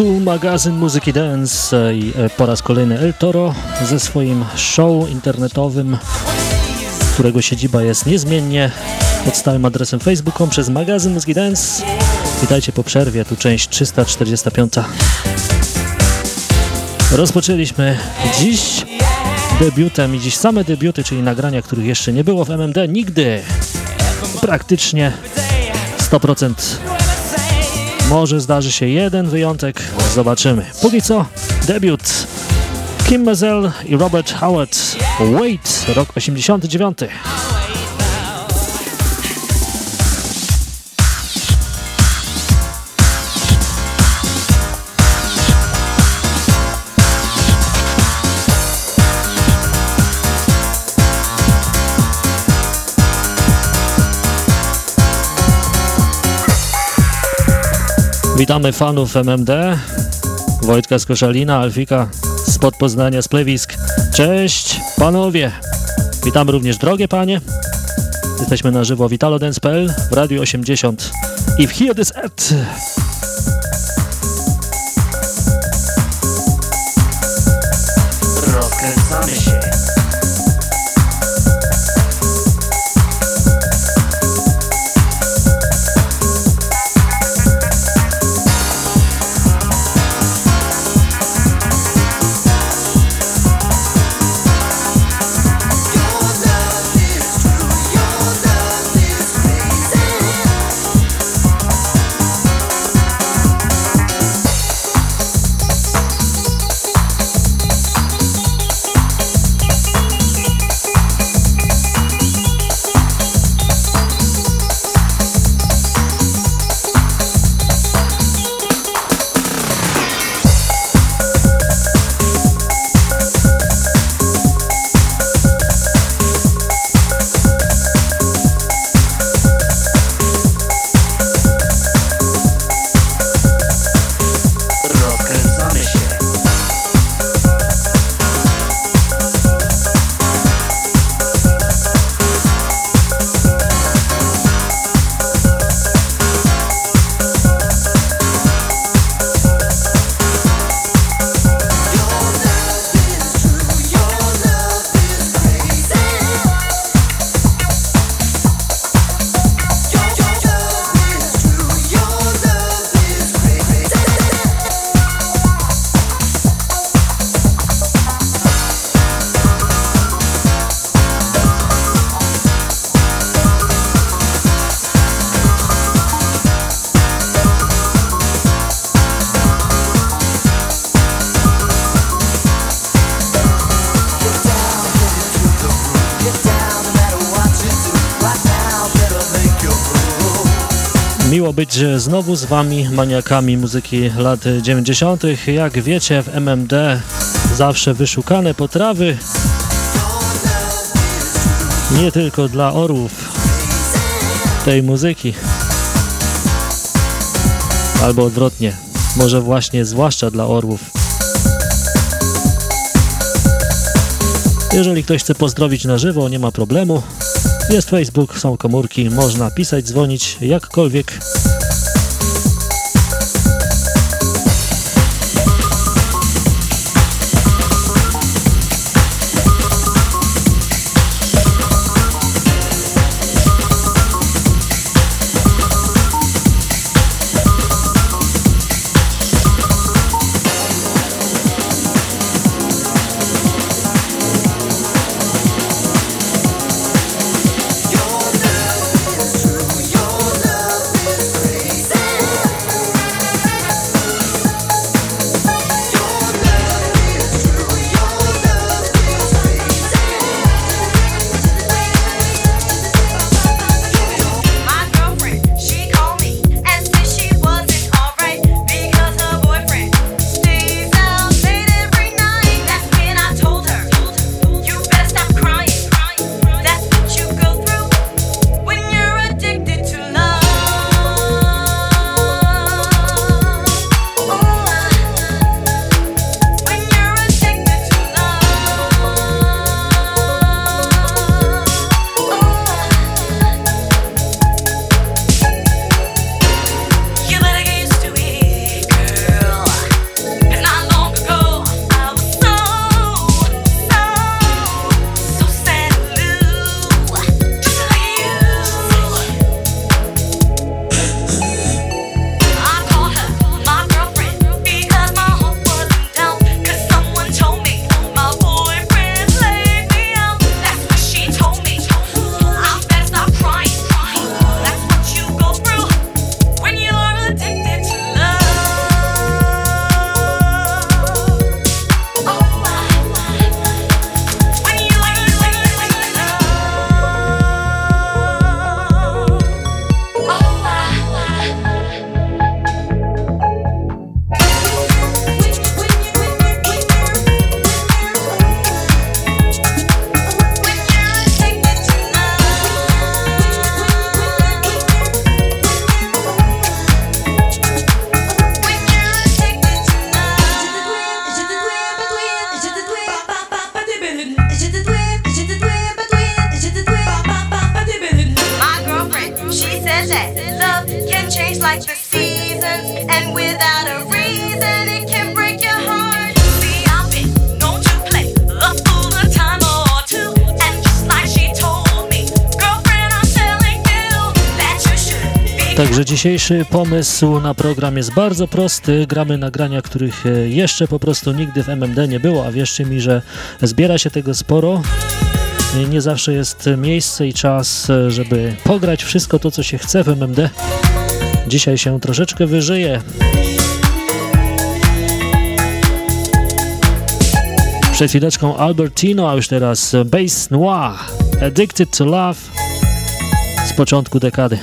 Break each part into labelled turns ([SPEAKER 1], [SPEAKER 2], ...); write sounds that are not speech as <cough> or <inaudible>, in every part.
[SPEAKER 1] Magazyn muzyki dance i e, po raz kolejny El Toro ze swoim show internetowym, którego siedziba jest niezmiennie pod stałym adresem facebookom przez magazyn muzyki dance. Witajcie po przerwie, tu część 345. Rozpoczęliśmy dziś debiutem i dziś same debiuty, czyli nagrania, których jeszcze nie było w MMD nigdy. Praktycznie 100% może zdarzy się jeden wyjątek, zobaczymy. Póki co, debiut Kim Mazel i Robert Howard, Wait, rok 89. Witamy fanów MMD, Wojtka z Koszalina, Alfika spod Poznania, z Plewisk. Cześć panowie! Witamy również drogie panie Jesteśmy na żywo w italodance.pl, w Radiu 80 i w Hear This At. Być znowu z Wami, maniakami muzyki lat 90. Jak wiecie, w MMD zawsze wyszukane potrawy, nie tylko dla orłów tej muzyki, albo odwrotnie, może właśnie zwłaszcza dla orłów. Jeżeli ktoś chce pozdrowić na żywo, nie ma problemu. Jest Facebook, są komórki, można pisać, dzwonić, jakkolwiek. Dzisiejszy pomysł na program jest bardzo prosty. Gramy nagrania, których e, jeszcze po prostu nigdy w MMD nie było, a wierzcie mi, że zbiera się tego sporo. Nie zawsze jest miejsce i czas, e, żeby pograć wszystko to, co się chce w MMD. Dzisiaj się troszeczkę wyżyje. Przed chwileczką Albertino, a już teraz Bass Noir, Addicted to Love z początku dekady.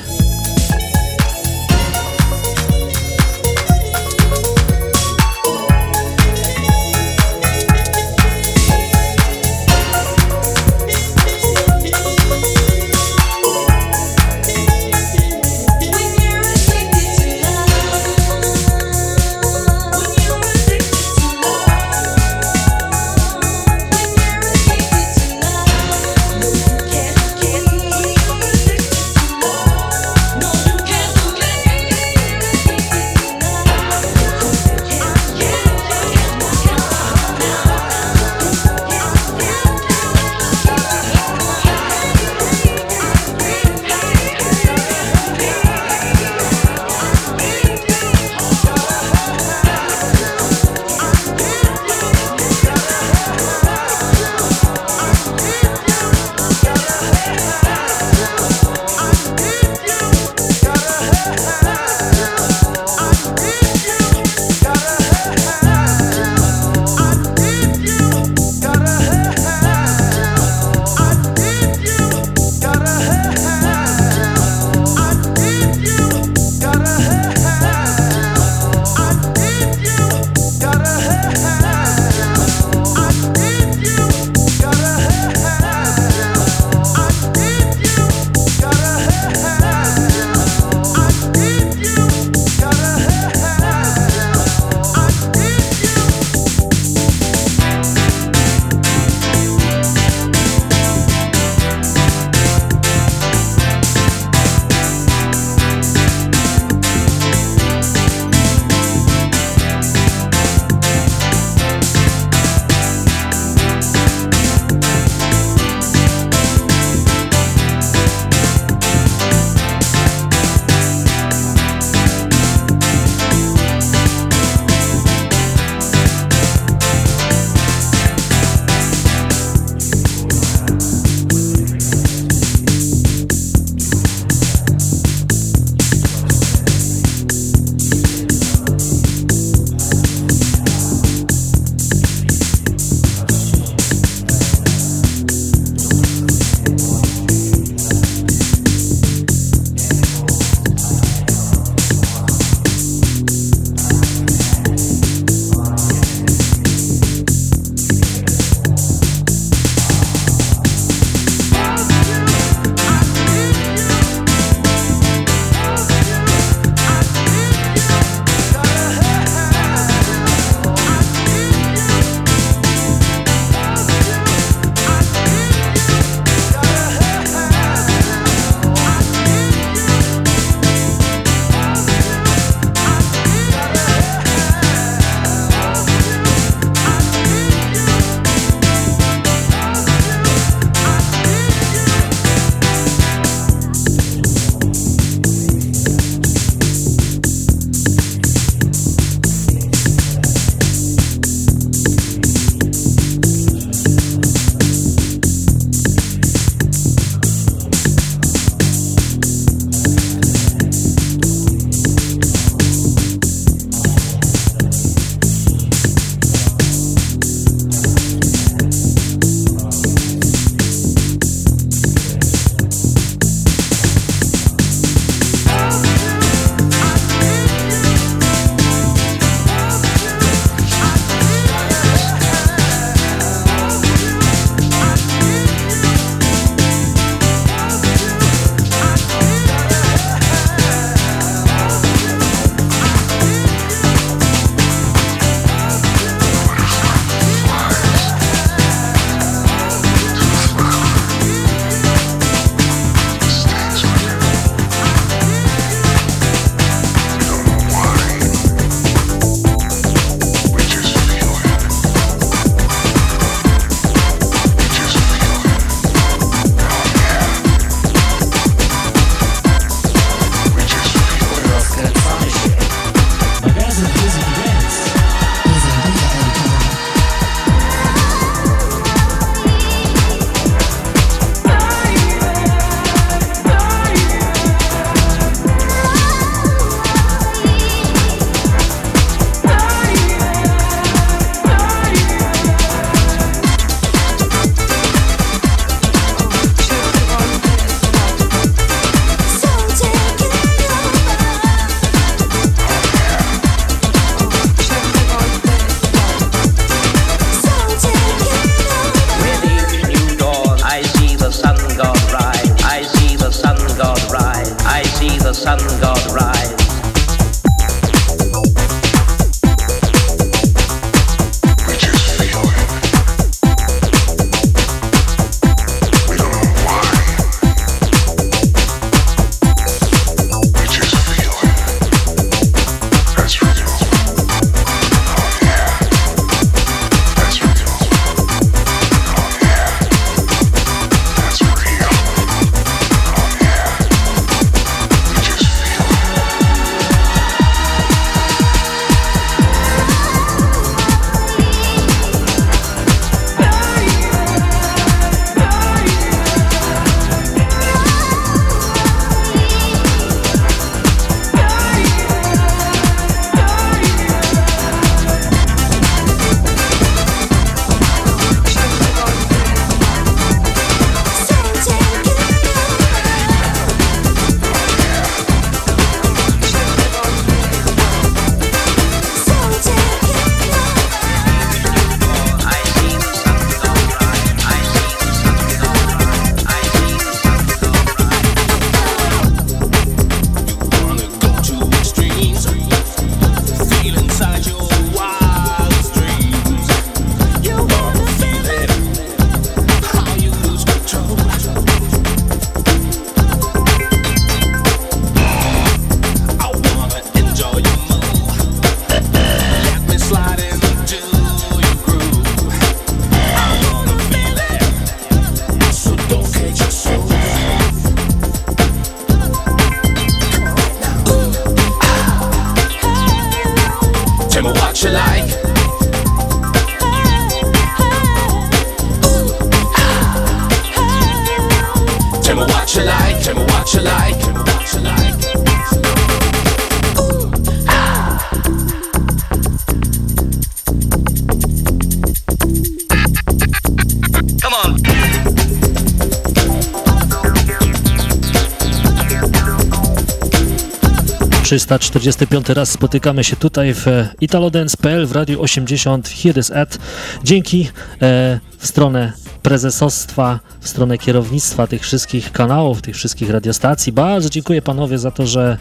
[SPEAKER 1] 345 raz spotykamy się tutaj w italodance.pl w Radiu 80 Here is at. Dzięki e, w stronę prezesostwa, w stronę kierownictwa tych wszystkich kanałów, tych wszystkich radiostacji. Bardzo dziękuję panowie za to, że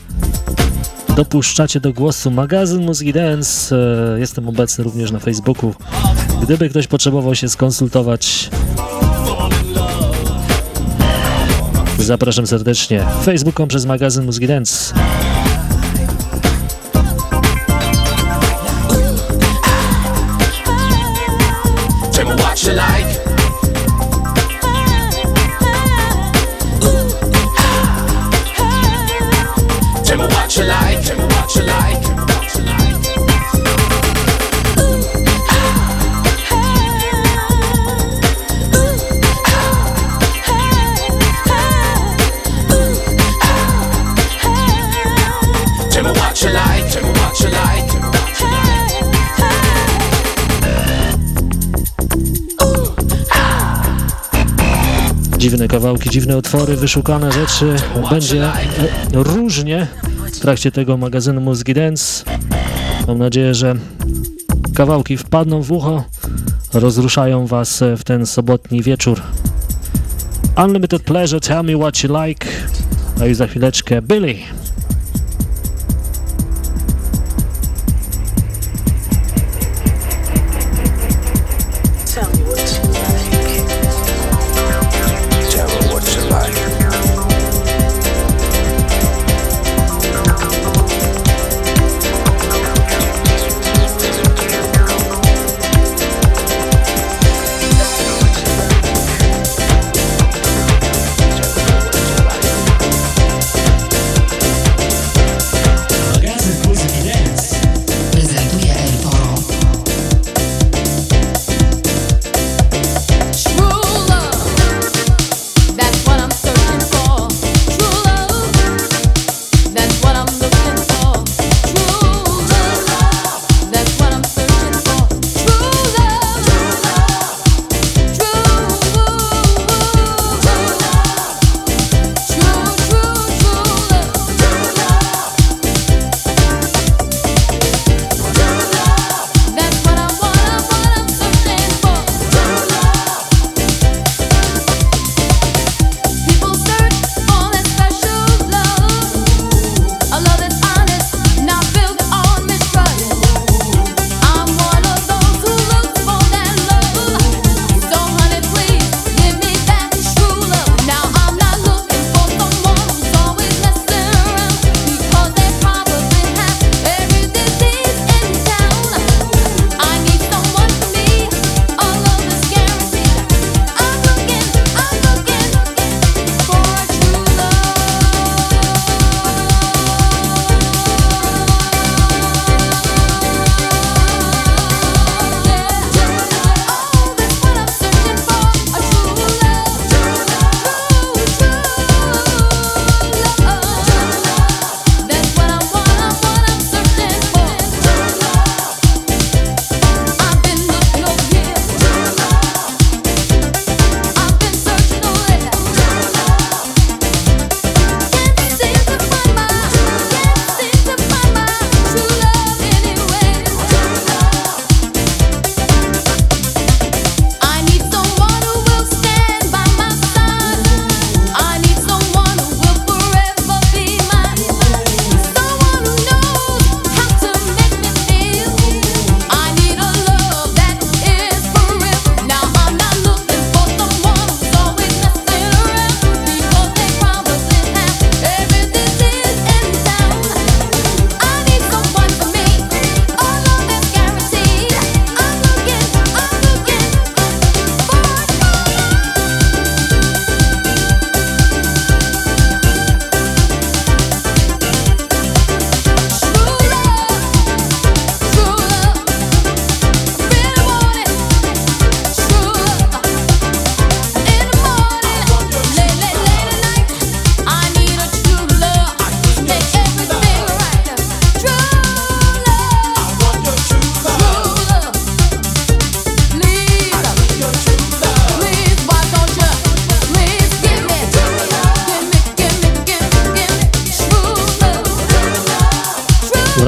[SPEAKER 1] dopuszczacie do głosu magazyn Muzyki Dance. E, jestem obecny również na Facebooku. Gdyby ktoś potrzebował się skonsultować, zapraszam serdecznie. Facebookom przez magazyn Muzyki Dance. Kawałki, dziwne utwory, wyszukane rzeczy. Będzie e, różnie w trakcie tego magazynu Mózgi Dance. Mam nadzieję, że kawałki wpadną w ucho, rozruszają Was w ten sobotni wieczór. Unlimited Pleasure, Tell Me What You Like, a już za chwileczkę Billy.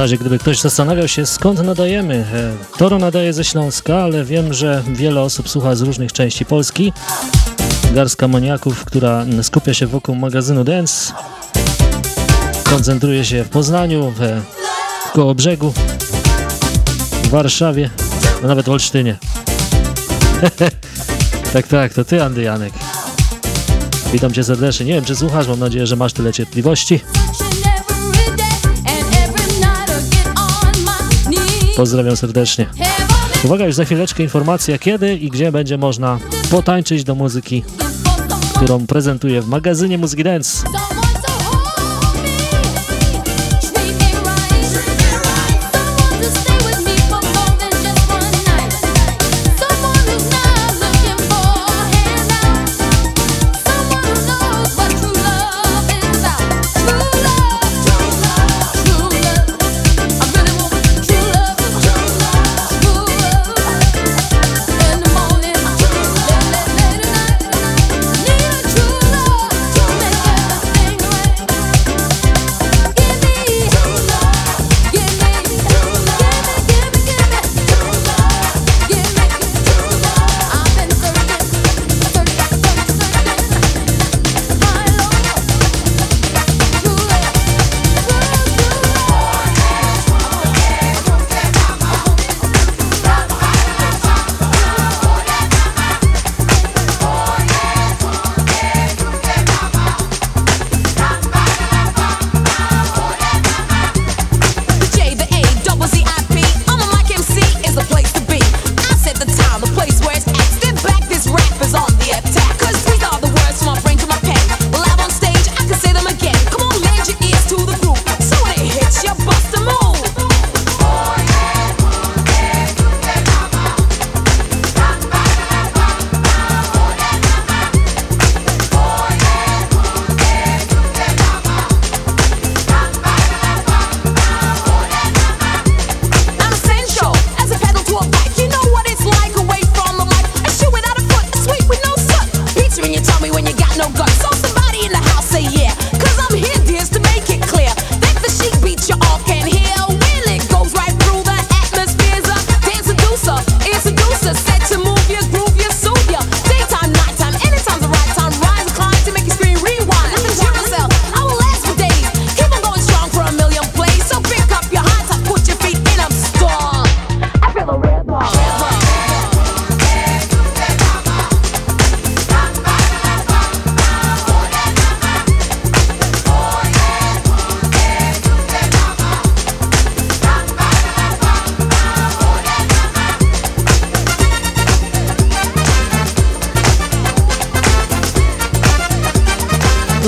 [SPEAKER 2] Razie gdyby ktoś zastanawiał się skąd nadajemy, e, Toro nadaje ze Śląska, ale wiem, że wiele osób słucha z różnych części Polski. Garstka maniaków, która skupia się wokół magazynu Dance, koncentruje się w Poznaniu, w koło brzegu, w Warszawie, a nawet w Olsztynie. <laughs> tak, tak, to ty Andy Janek. Witam cię serdecznie. Nie wiem, czy słuchasz, mam nadzieję, że masz tyle cierpliwości. Pozdrawiam serdecznie. Uwaga, już za chwileczkę informacja, kiedy i gdzie będzie można potańczyć do muzyki, którą prezentuję w magazynie Muzyki Dance.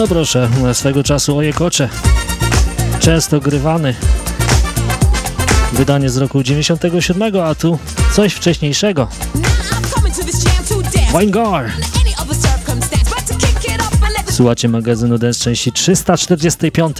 [SPEAKER 2] Proszę, swego czasu Ojekocze. Często grywany. Wydanie z roku 97, a tu coś wcześniejszego. Wingar. Słuchacie magazynu Dance części 345.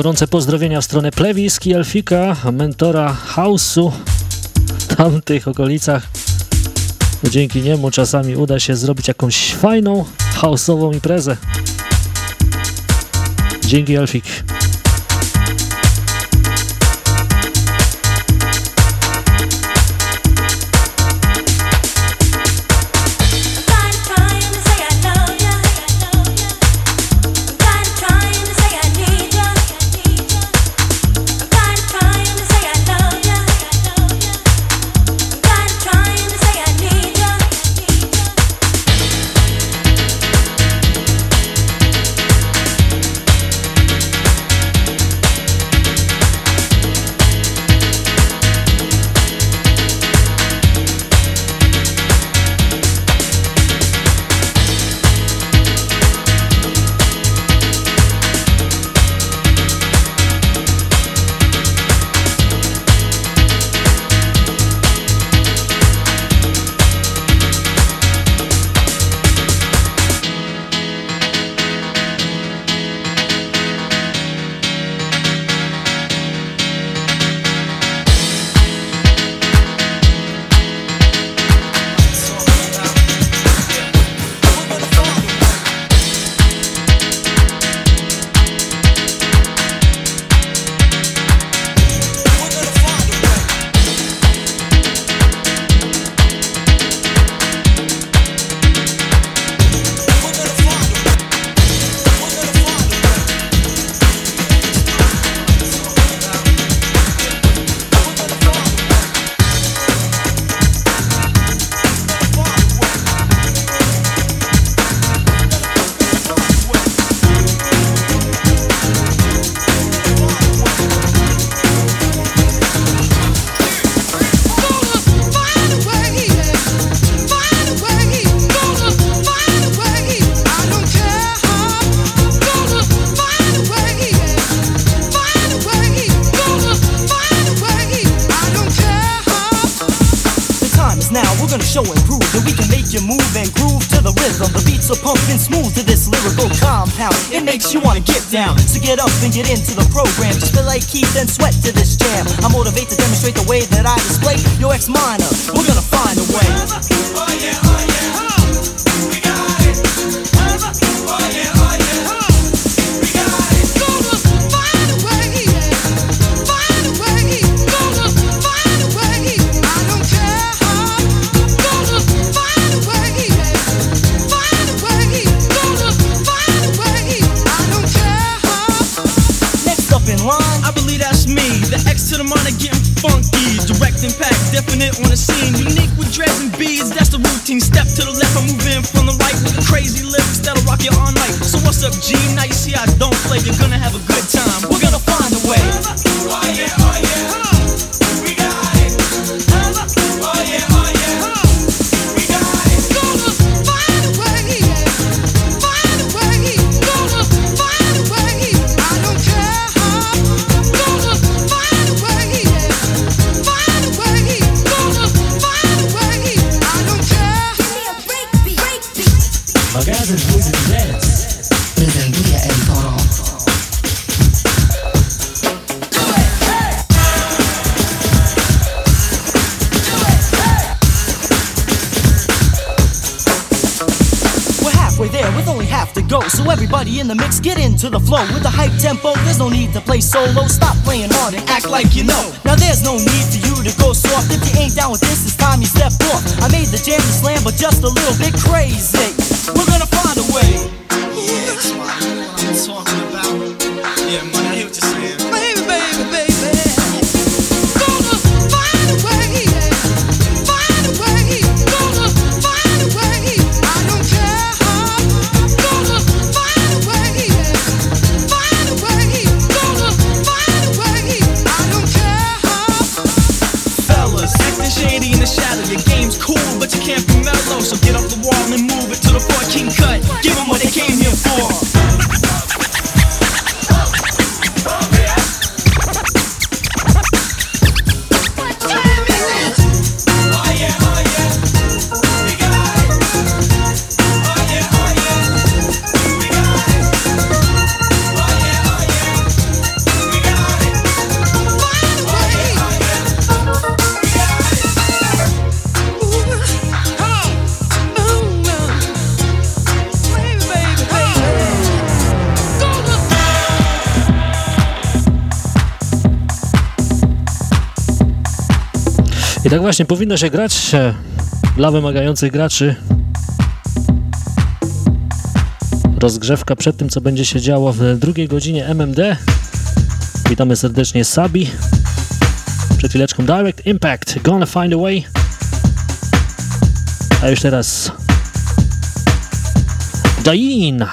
[SPEAKER 3] gorące pozdrowienia w stronę Plewiski Elfika, mentora House'u w tamtych okolicach. Dzięki niemu czasami uda się zrobić jakąś fajną, house'ową imprezę. Dzięki Elfik. get up and get into the program. Just feel like Keith and sweat to this jam.
[SPEAKER 1] I
[SPEAKER 3] motivate to demonstrate the way that I display. your ex mind hype tempo, there's no need to play solo. Stop playing hard and act like you know. Now there's no need for you to go soft. If you ain't down with this, it's time you step off. I made the jam to slam, but just a little bit crazy. We're gonna
[SPEAKER 1] I tak właśnie powinno się grać dla wymagających graczy. Rozgrzewka przed tym, co będzie się działo w drugiej godzinie MMD. Witamy serdecznie Sabi. Przed chwileczką Direct Impact, Gonna Find a Way. A już teraz Dain.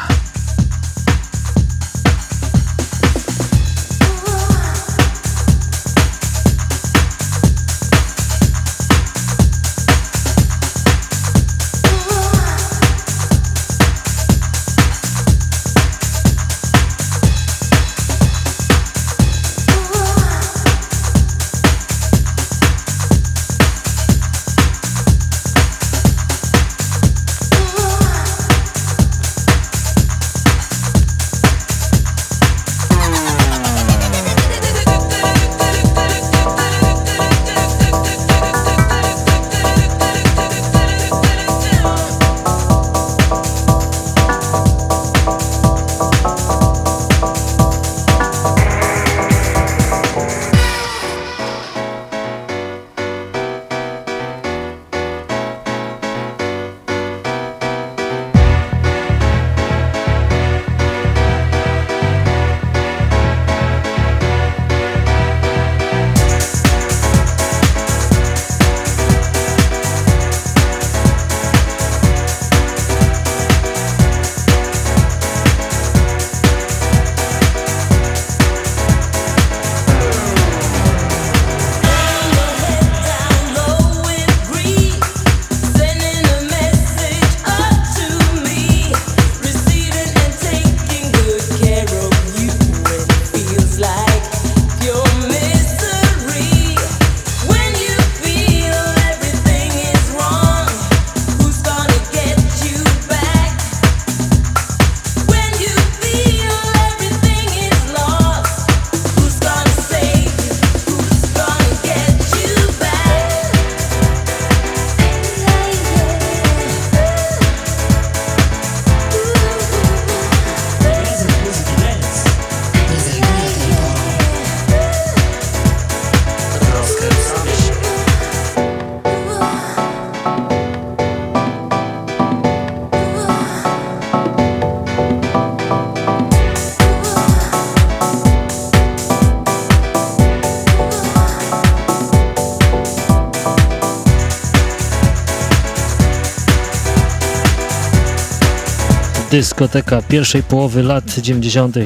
[SPEAKER 1] Dyskoteka pierwszej połowy lat 90.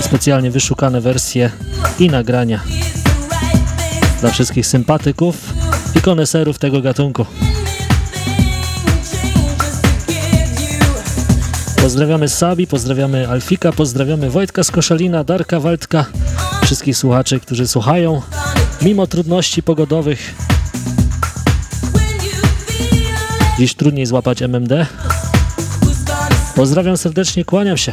[SPEAKER 1] I specjalnie wyszukane wersje i nagrania dla wszystkich sympatyków i koneserów tego gatunku. Pozdrawiamy Sabi, pozdrawiamy Alfika, pozdrawiamy Wojtka z Koszalina, Darka Waldka, wszystkich słuchaczy, którzy słuchają mimo trudności pogodowych. Dziś trudniej złapać MMD, Pozdrawiam serdecznie, kłaniam się.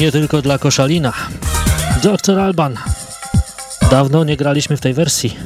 [SPEAKER 4] nie tylko dla Koszalina. Dr. Alban. Dawno nie graliśmy w tej wersji.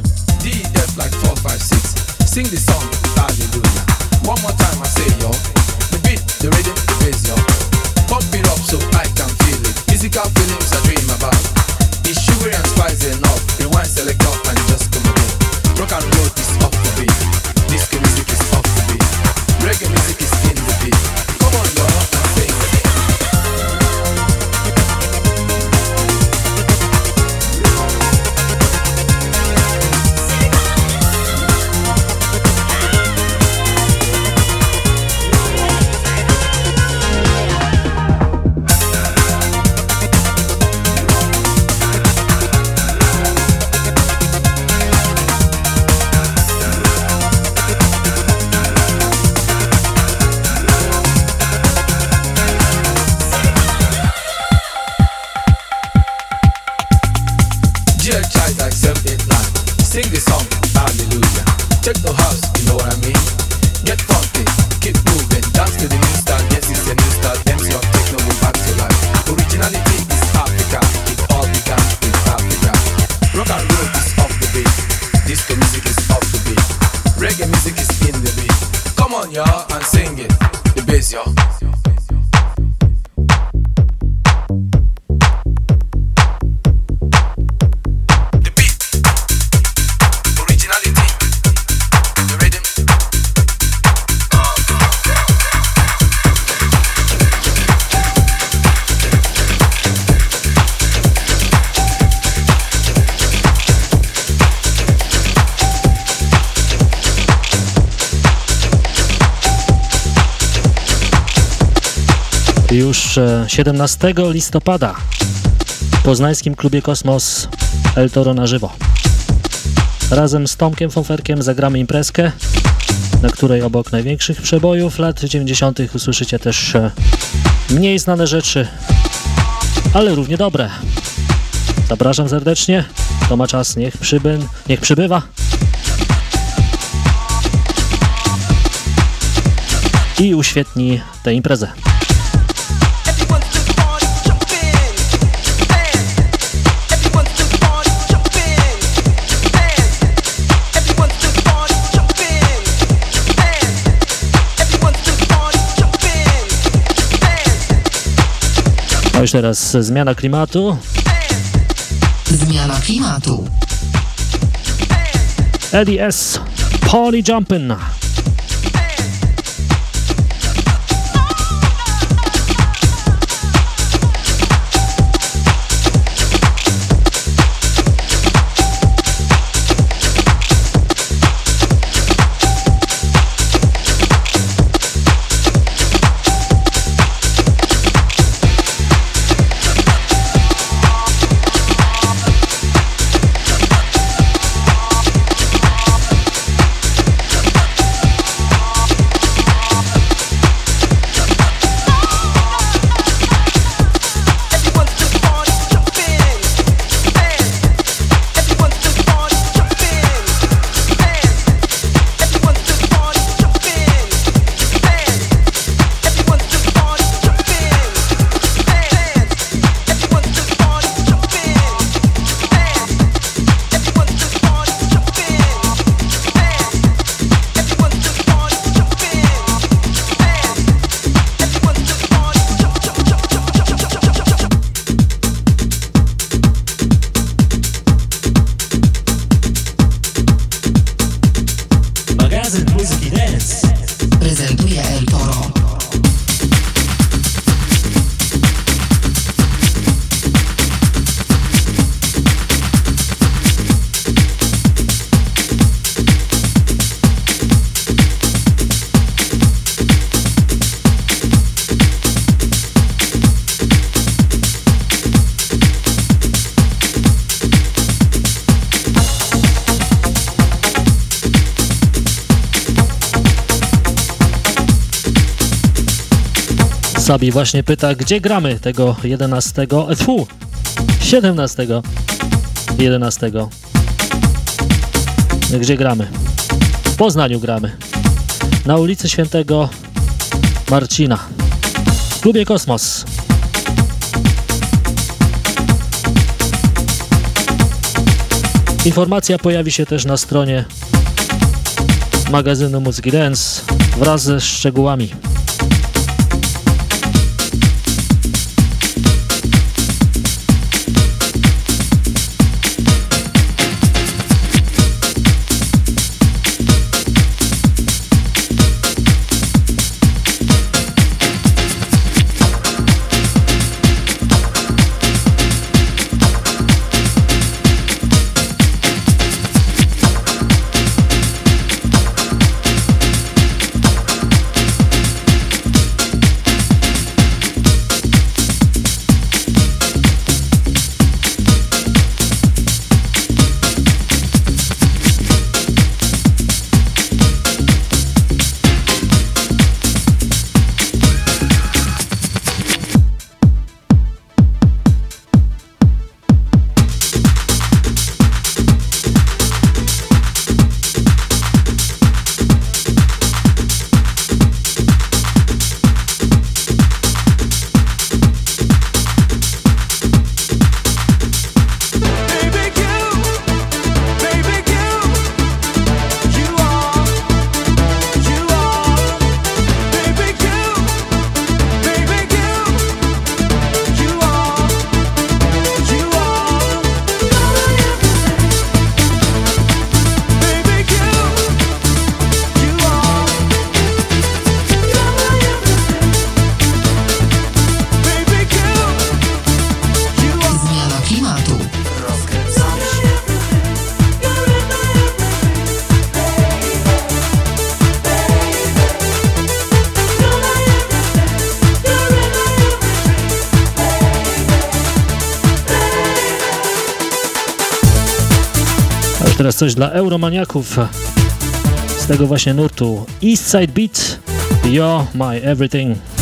[SPEAKER 4] 17 e, listopada w poznańskim klubie Kosmos El Toro na żywo. Razem z Tomkiem Fonferkiem zagramy imprezkę, na której obok największych przebojów lat 90. usłyszycie też e, mniej znane rzeczy, ale równie dobre.
[SPEAKER 1] Zapraszam serdecznie. To ma czas, niech, przyby, niech przybywa. I uświetni tę imprezę. Już teraz zmiana klimatu.
[SPEAKER 5] Zmiana klimatu.
[SPEAKER 1] Eddie S. Poly Jumpin'. Sabi właśnie pyta, gdzie gramy tego 11, fu, 17, 11. Gdzie gramy? W Poznaniu gramy. Na ulicy Świętego Marcina. W klubie Kosmos. Informacja pojawi się też na stronie magazynu Muzyki Dance wraz ze szczegółami. Teraz coś dla euromaniaków z tego właśnie nurtu Eastside Beat, You're My Everything.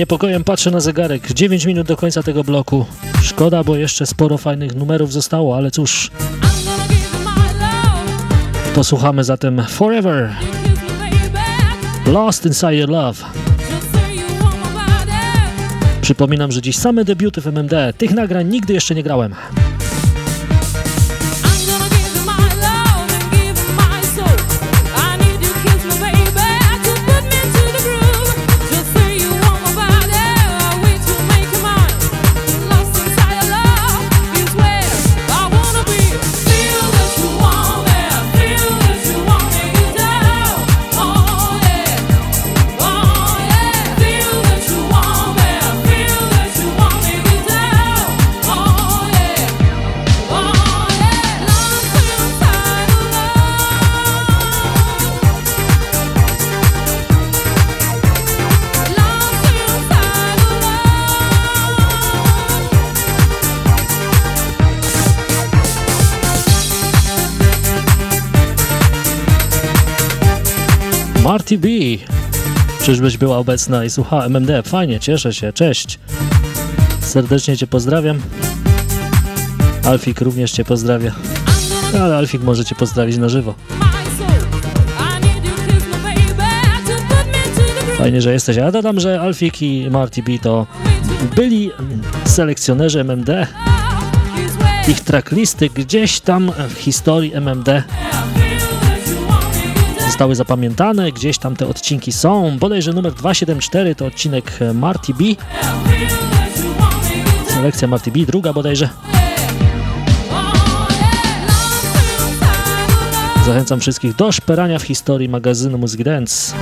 [SPEAKER 2] Niepokojem patrzę na zegarek. 9 minut do końca tego bloku. Szkoda, bo jeszcze sporo fajnych numerów zostało, ale cóż. Posłuchamy zatem Forever. Lost Inside Your Love. Przypominam, że dziś same debiuty w MMD. Tych nagrań nigdy jeszcze nie grałem. Marty B. Czyżbyś była obecna i słuchała MMD? Fajnie, cieszę się, cześć. Serdecznie Cię pozdrawiam. Alfik również Cię pozdrawia. Ale Alfik może Cię pozdrowić na żywo. Fajnie, że jesteś. Ja dodam, że Alfik i Marty B to byli selekcjonerzy MMD. Ich tracklisty gdzieś tam w historii MMD zostały zapamiętane, gdzieś tam te odcinki są. Bodajże numer 274 to odcinek Marty B. Selekcja Marty B, druga bodajże. Zachęcam wszystkich do szperania w historii magazynu Music Dance.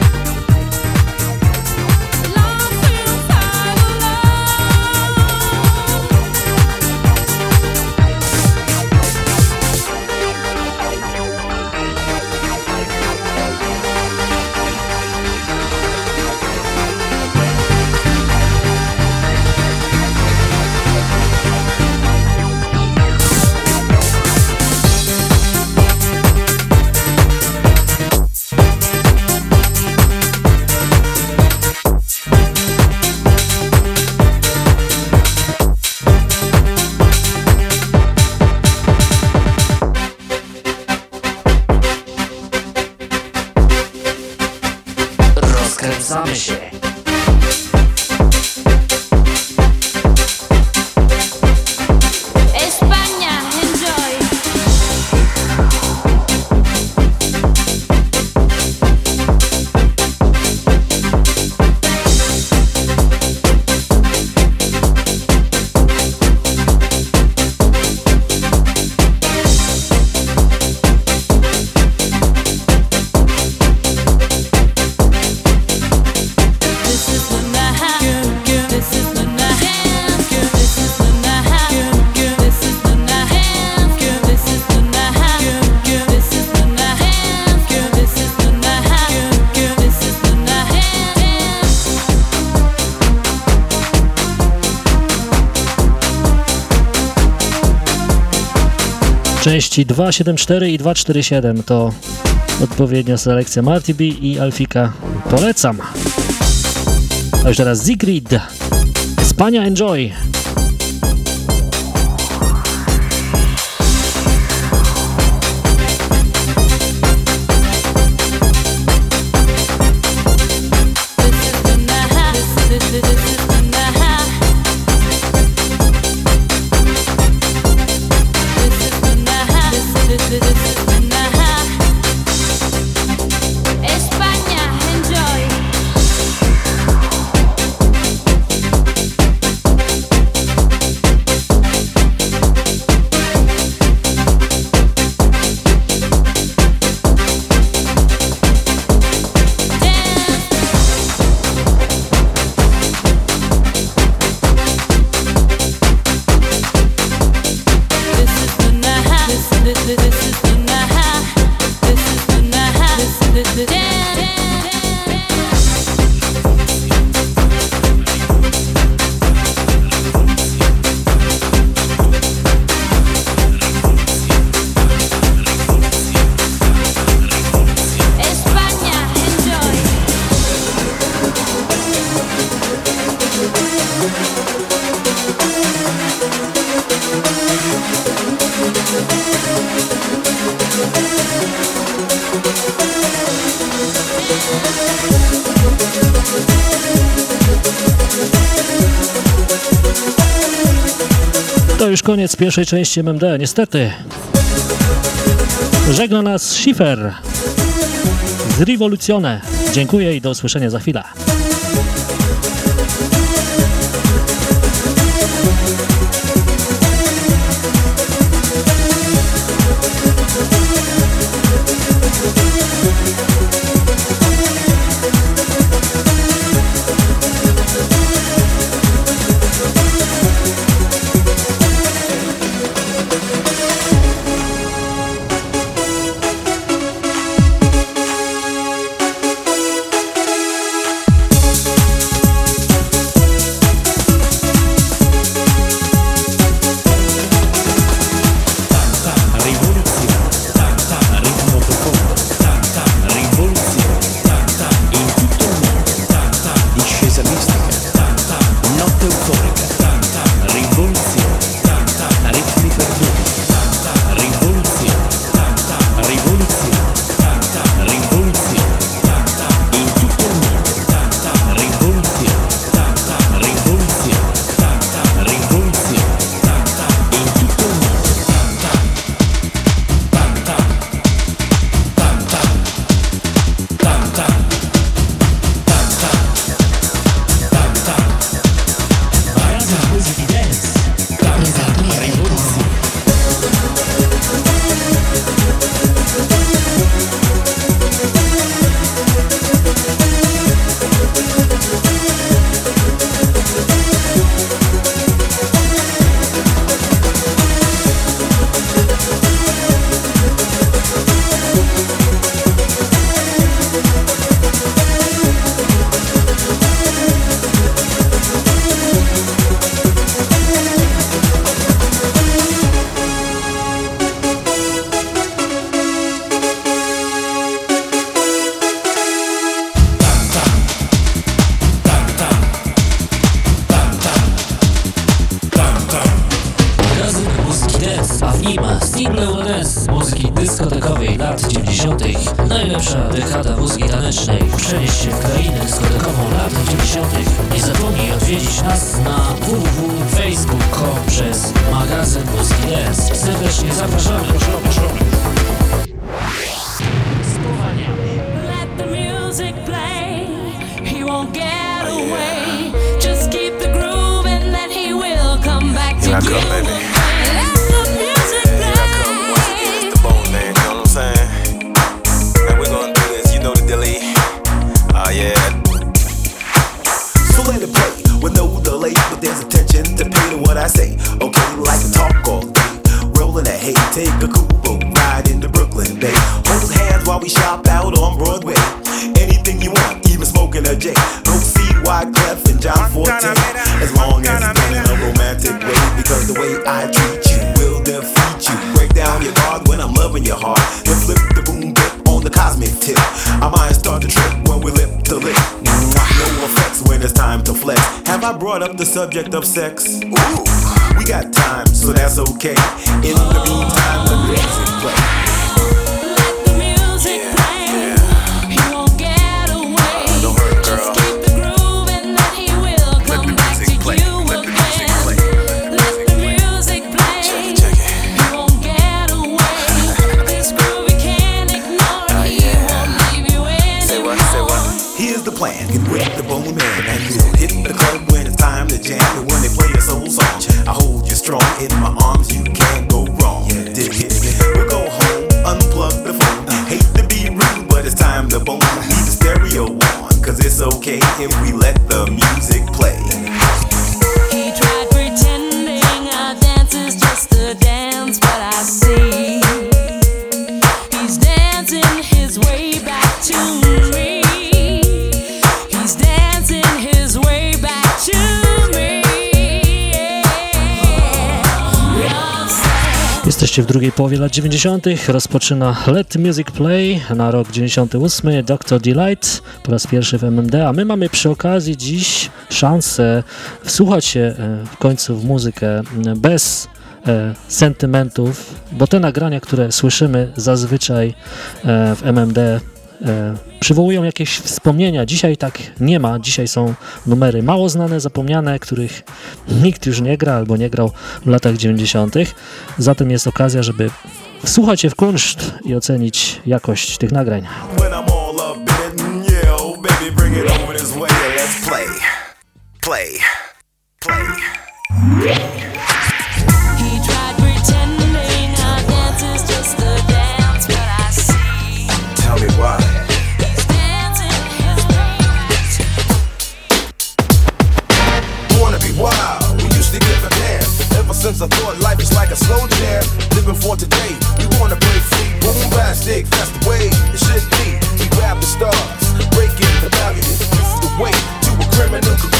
[SPEAKER 2] 274 i 247 to odpowiednia selekcja Marty B i Alfika. Polecam. A już teraz Zigrid. Spania Enjoy.
[SPEAKER 1] Koniec pierwszej części MMD, niestety. Żegna nas Schiffer z Rivoluzione. Dziękuję i do usłyszenia za chwilę.
[SPEAKER 2] Subject of sex. Ooh, we got time, so that's okay. In the meantime, let music play.
[SPEAKER 1] W drugiej połowie lat 90. rozpoczyna Let Music Play na rok 98, Dr. Delight po raz pierwszy w MMD, a my mamy przy okazji dziś szansę wsłuchać się e, w końcu w muzykę bez e, sentymentów, bo te nagrania, które słyszymy zazwyczaj e, w MMD E, przywołują jakieś wspomnienia. Dzisiaj tak nie ma. Dzisiaj są numery mało znane, zapomniane, których nikt już nie gra albo nie grał w latach 90. Zatem jest okazja, żeby wsłuchać się w kunszt i ocenić jakość tych nagrań. Play. Play.
[SPEAKER 6] slow jam, living for today. We wanna break free, boom, plastic, that's the way it should be. We grab the stars, breaking the barriers. this is the way to a criminal career.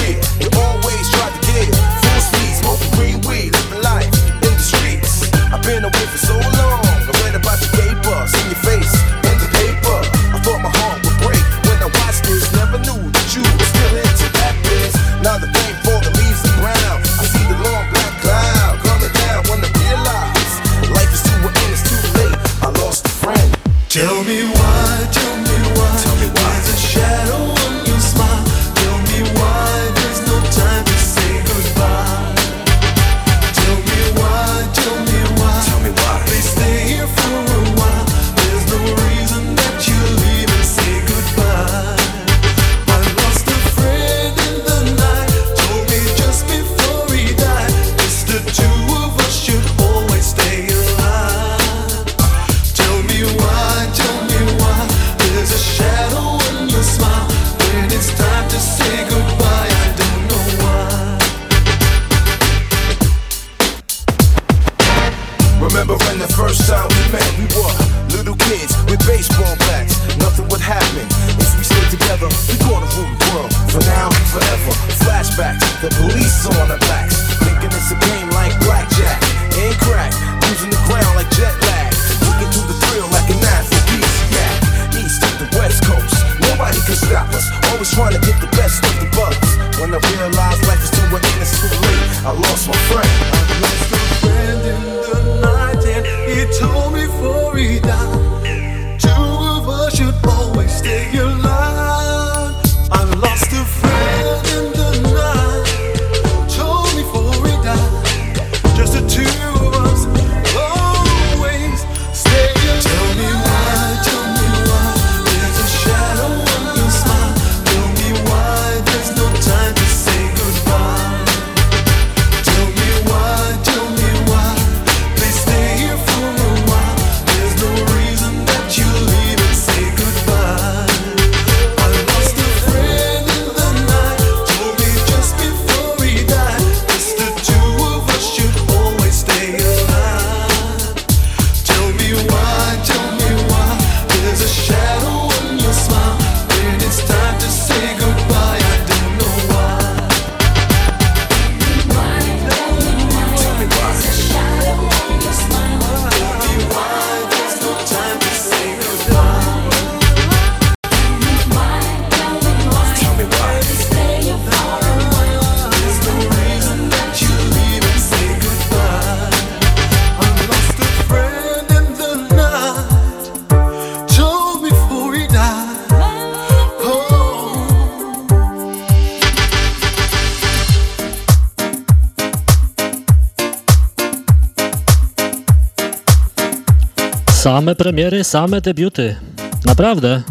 [SPEAKER 1] premiery, same debiuty. Naprawdę.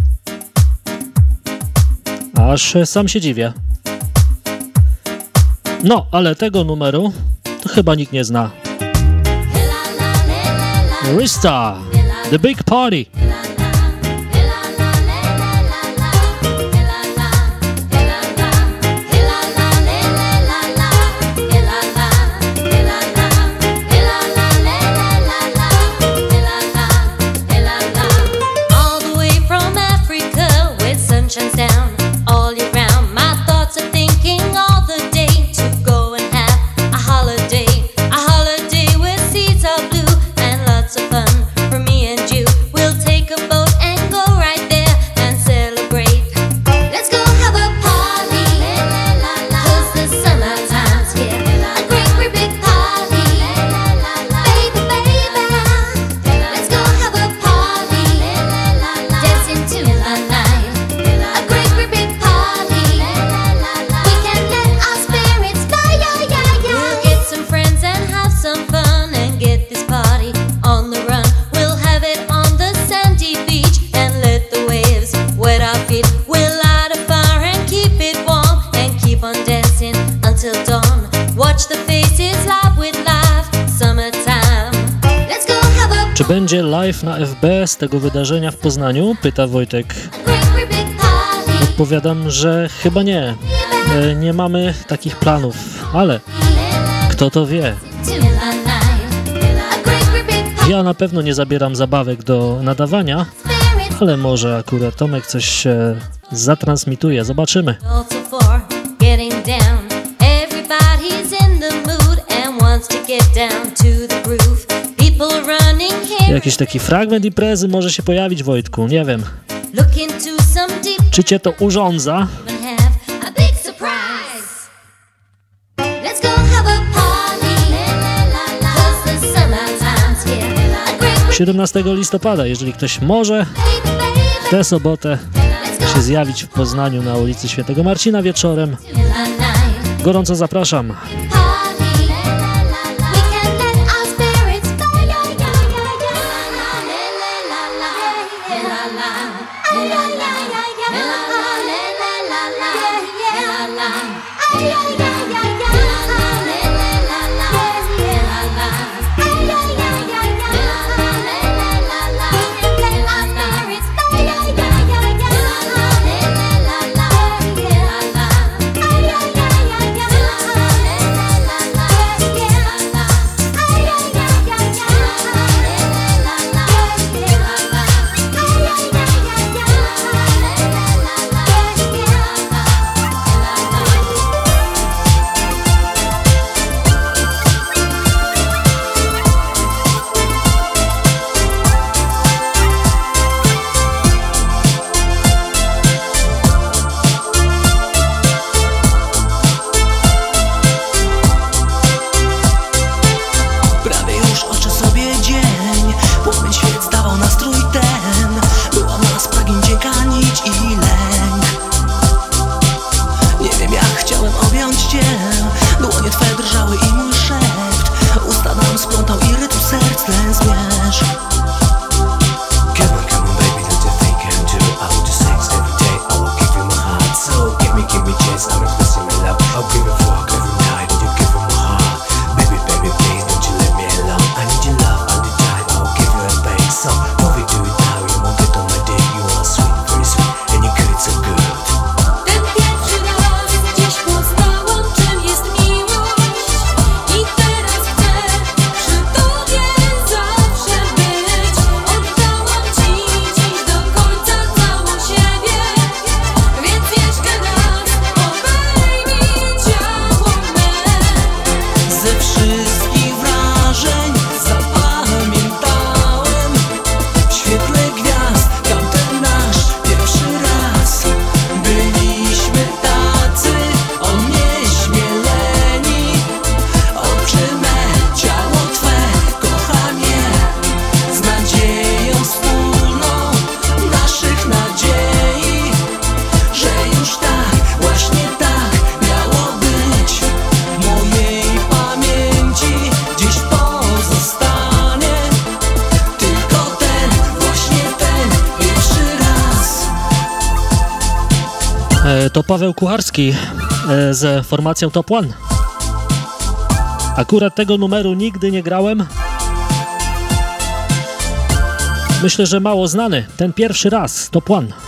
[SPEAKER 1] Aż sam się dziwię. No, ale tego numeru to chyba nikt nie zna. Rista, The Big Party.
[SPEAKER 7] Live na FB z tego wydarzenia w Poznaniu? Pyta Wojtek. Odpowiadam, że chyba nie. E, nie mamy takich planów, ale kto to wie? Ja na pewno nie zabieram zabawek do nadawania, ale może akurat Tomek coś zatransmituje. Zobaczymy. Jakiś taki fragment imprezy może się pojawić, Wojtku, nie wiem. Czy cię to urządza? 17 listopada, jeżeli ktoś może w tę sobotę się zjawić w Poznaniu na ulicy Świętego Marcina wieczorem, gorąco zapraszam. Z formacją Top One. Akurat tego numeru nigdy nie grałem. Myślę, że mało znany. Ten pierwszy raz, Top One.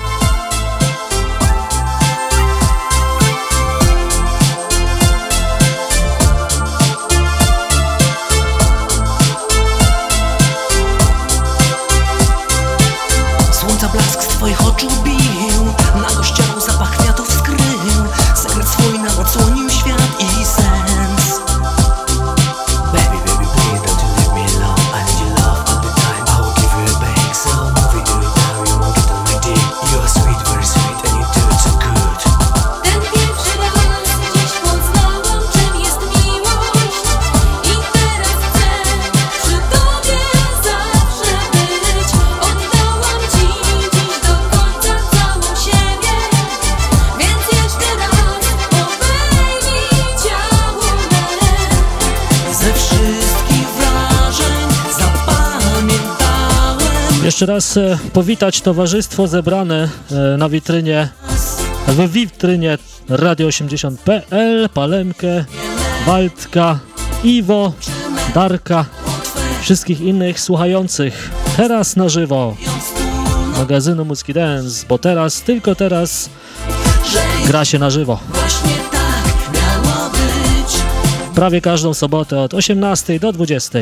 [SPEAKER 7] Jeszcze raz e, powitać towarzystwo zebrane e, na witrynie, w witrynie Radio80.pl, Palemkę, Waldka, Iwo, Darka,
[SPEAKER 1] wszystkich innych słuchających teraz na żywo magazynu Muski Dance, bo teraz, tylko teraz gra się na żywo. Prawie każdą sobotę od 18 do 20.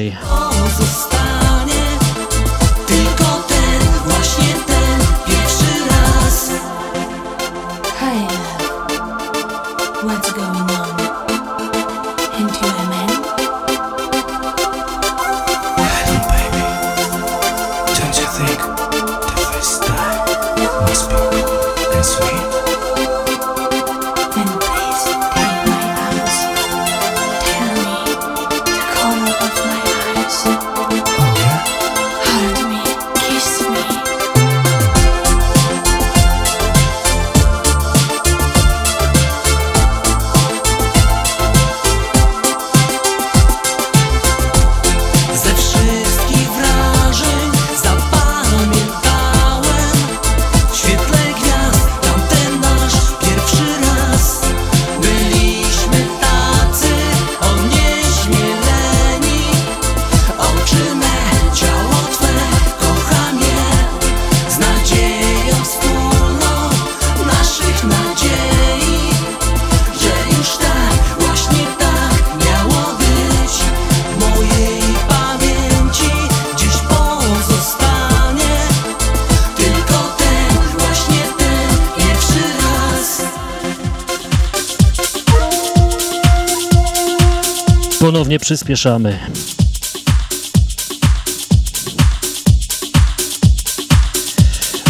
[SPEAKER 1] przyspieszamy.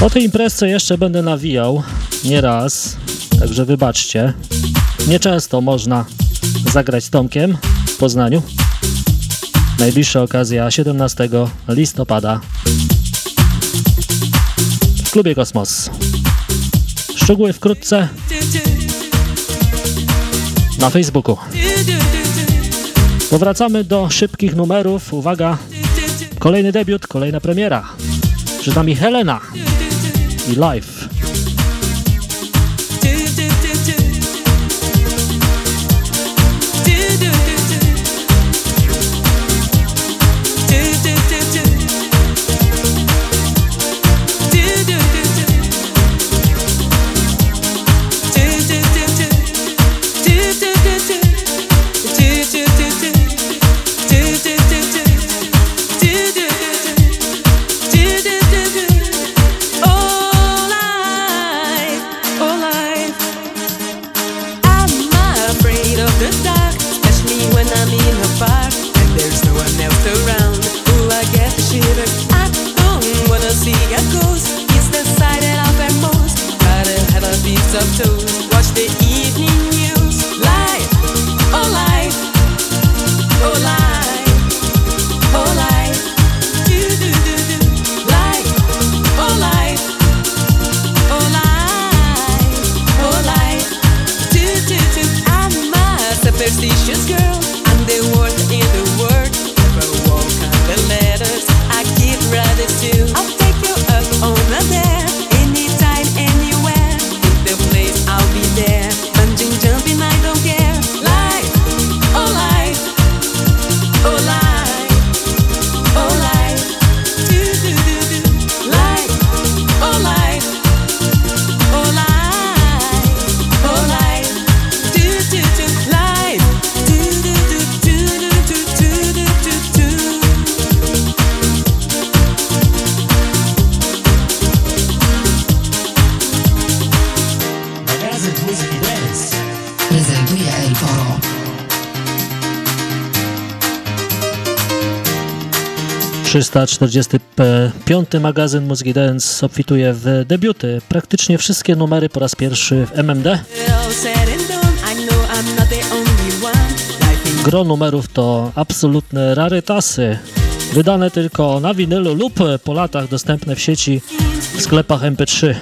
[SPEAKER 1] O tej imprezce jeszcze będę nawijał nie raz, także wybaczcie. Nieczęsto można zagrać z Tomkiem w Poznaniu. Najbliższa okazja 17 listopada w klubie Kosmos. Szczegóły wkrótce na Facebooku. Powracamy do szybkich numerów. Uwaga, kolejny debiut, kolejna premiera. Przed nami Helena i Live. Lata 45. magazyn Mózgi Dance obfituje w debiuty. Praktycznie wszystkie numery po raz pierwszy w MMD. Gro numerów to absolutne rarytasy, wydane tylko na winylu lub po latach dostępne w sieci w sklepach MP3.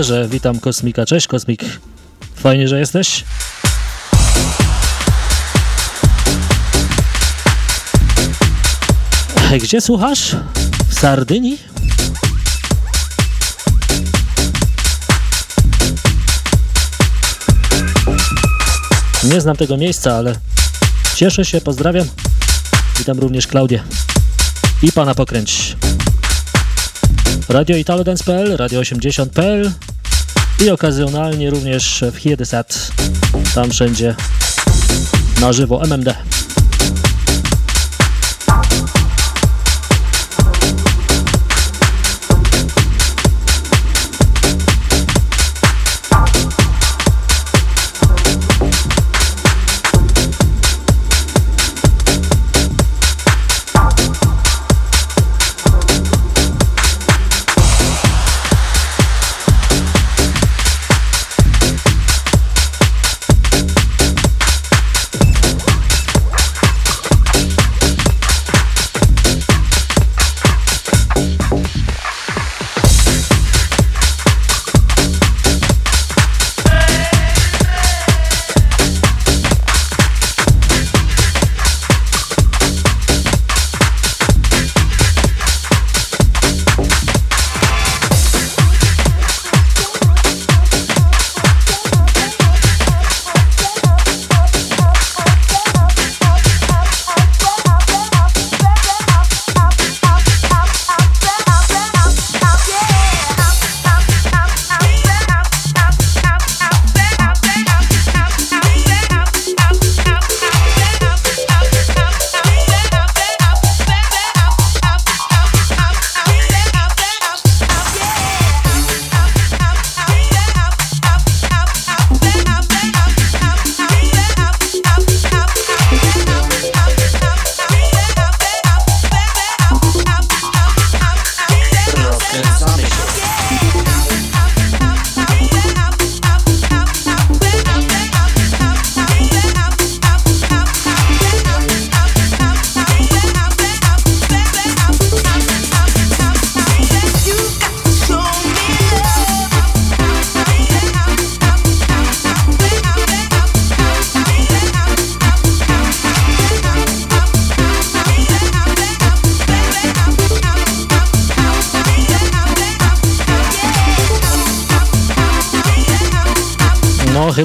[SPEAKER 1] Że witam Kosmika. Cześć Kosmik. Fajnie, że jesteś. Gdzie słuchasz? W Sardynii? Nie znam tego miejsca, ale cieszę się, pozdrawiam. Witam również Klaudię i pana pokręć. Radio ItaloDance.pl, Radio 80.pl i okazjonalnie również w Hiedysat, tam wszędzie na żywo MMD.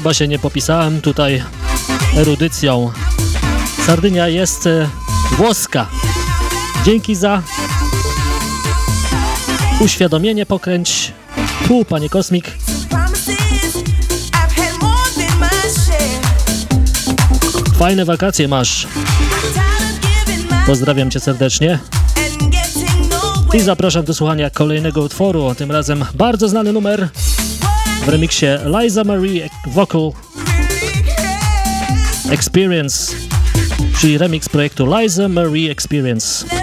[SPEAKER 1] Chyba się nie popisałem tutaj erudycją. Sardynia jest e, włoska. Dzięki za uświadomienie pokręć. Tu, panie Kosmik. Fajne wakacje masz. Pozdrawiam cię serdecznie. I zapraszam do słuchania kolejnego utworu, tym razem bardzo znany numer w remiksie Liza Marie Vocal Experience, czyli remix projektu Liza Marie Experience.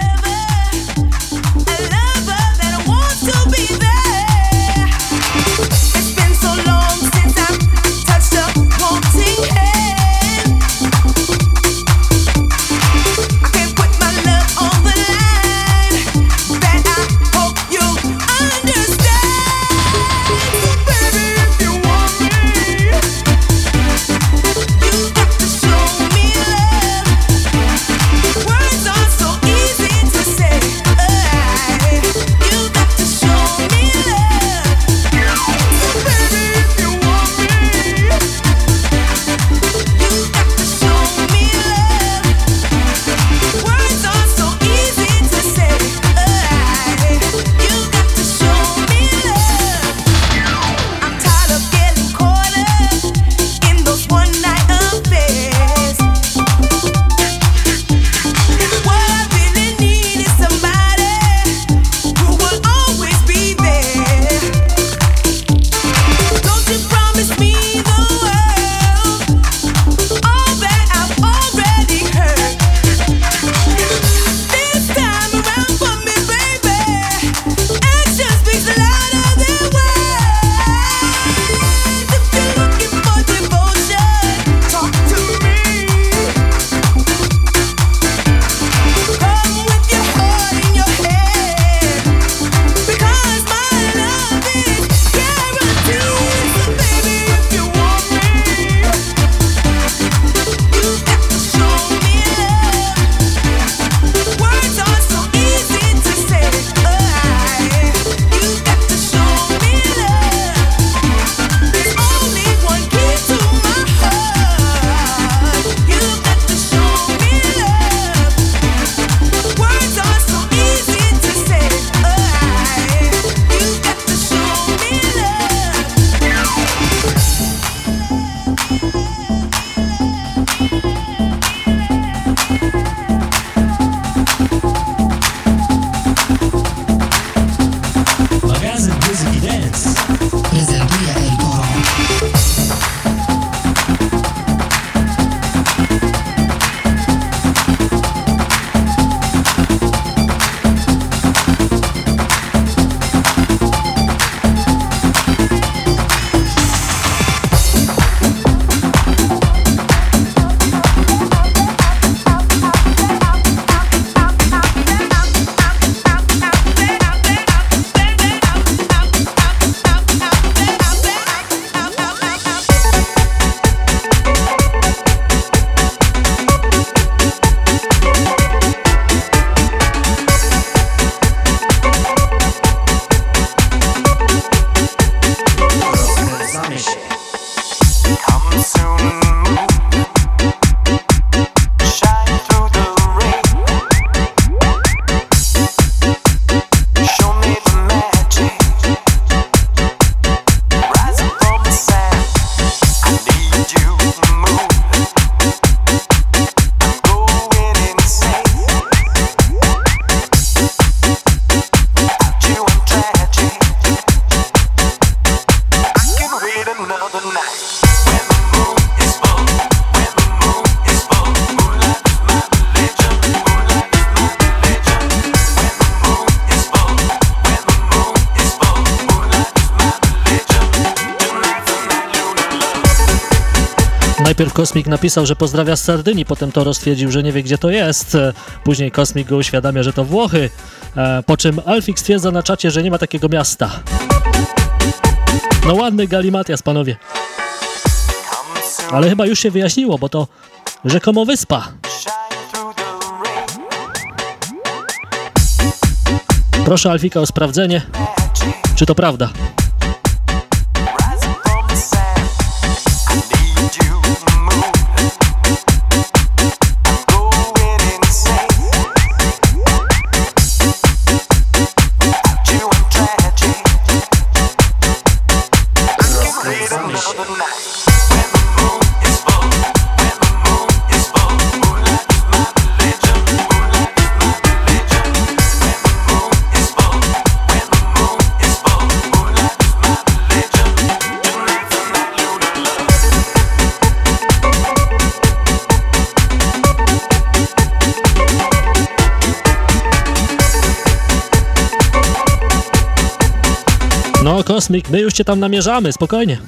[SPEAKER 8] Kosmik napisał, że pozdrawia z Sardynii, potem to stwierdził, że nie wie gdzie to jest. Później Kosmik go uświadamia, że to Włochy, e, po czym Alfik stwierdza na czacie, że nie ma takiego miasta. No ładny galimatias, panowie. Ale chyba już się wyjaśniło, bo to rzekomo wyspa. Proszę Alfika o sprawdzenie, czy to prawda. Kosmik, my już cię tam namierzamy, spokojnie.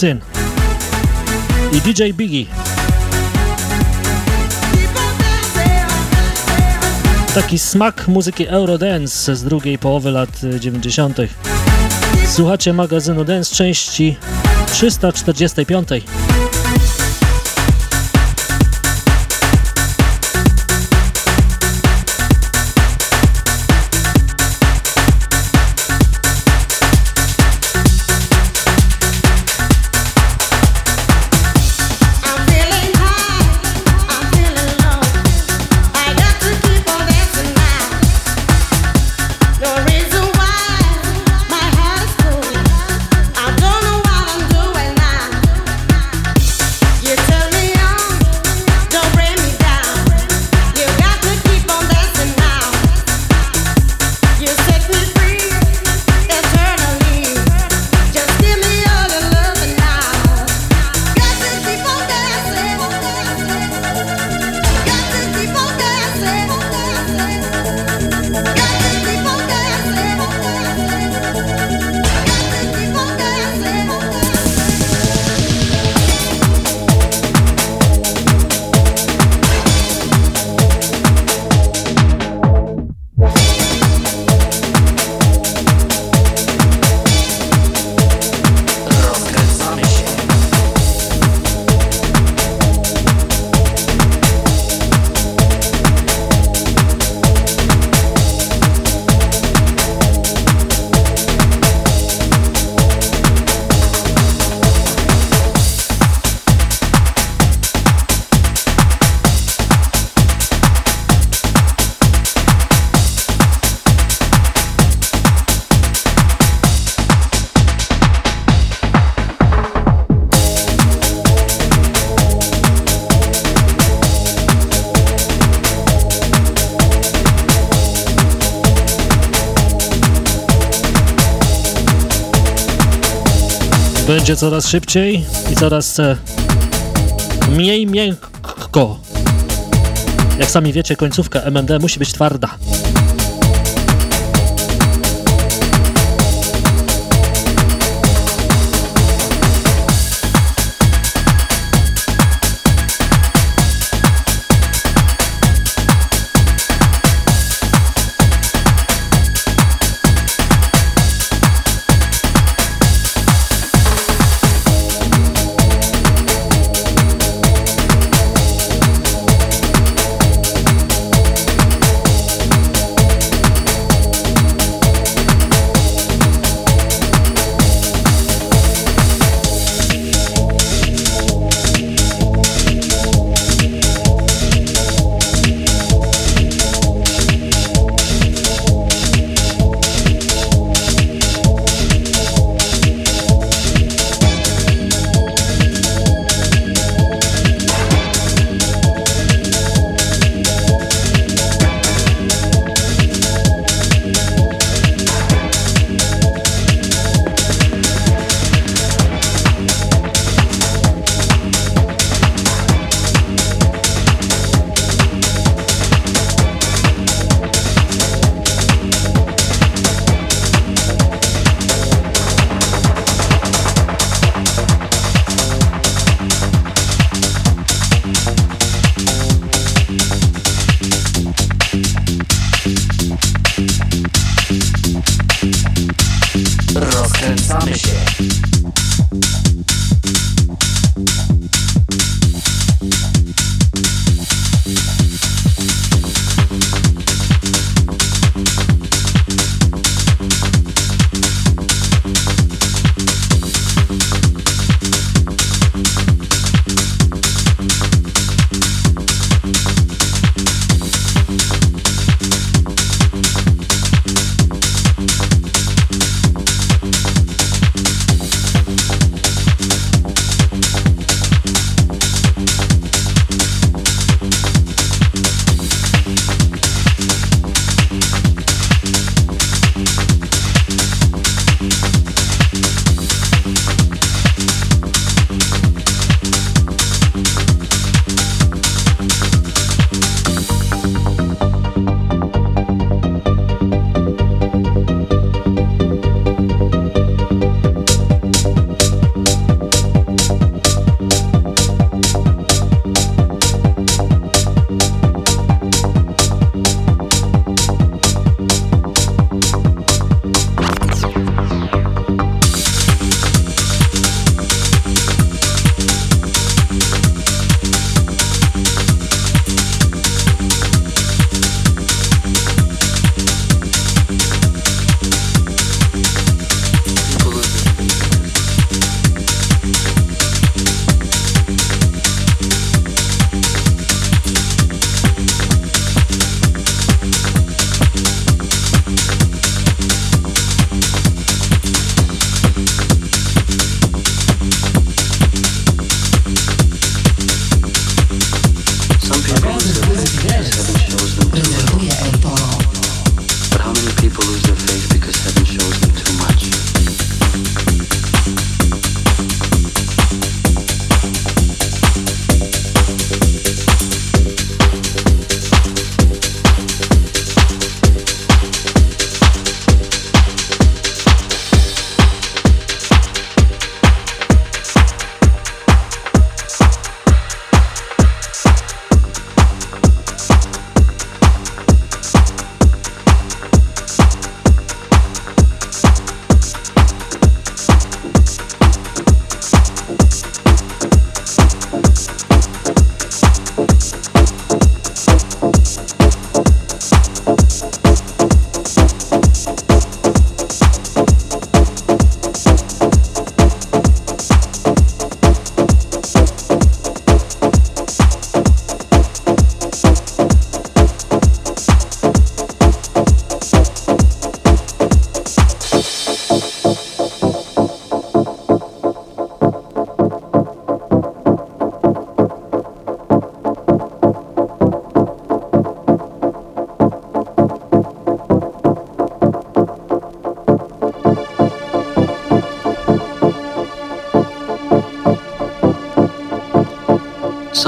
[SPEAKER 8] Dancing i DJ Biggie. Taki smak muzyki Eurodance z drugiej połowy lat 90. Słuchacie magazynu Dance części 345.
[SPEAKER 1] będzie coraz szybciej i coraz e, mniej miękko. Jak sami wiecie, końcówka MMD musi być twarda.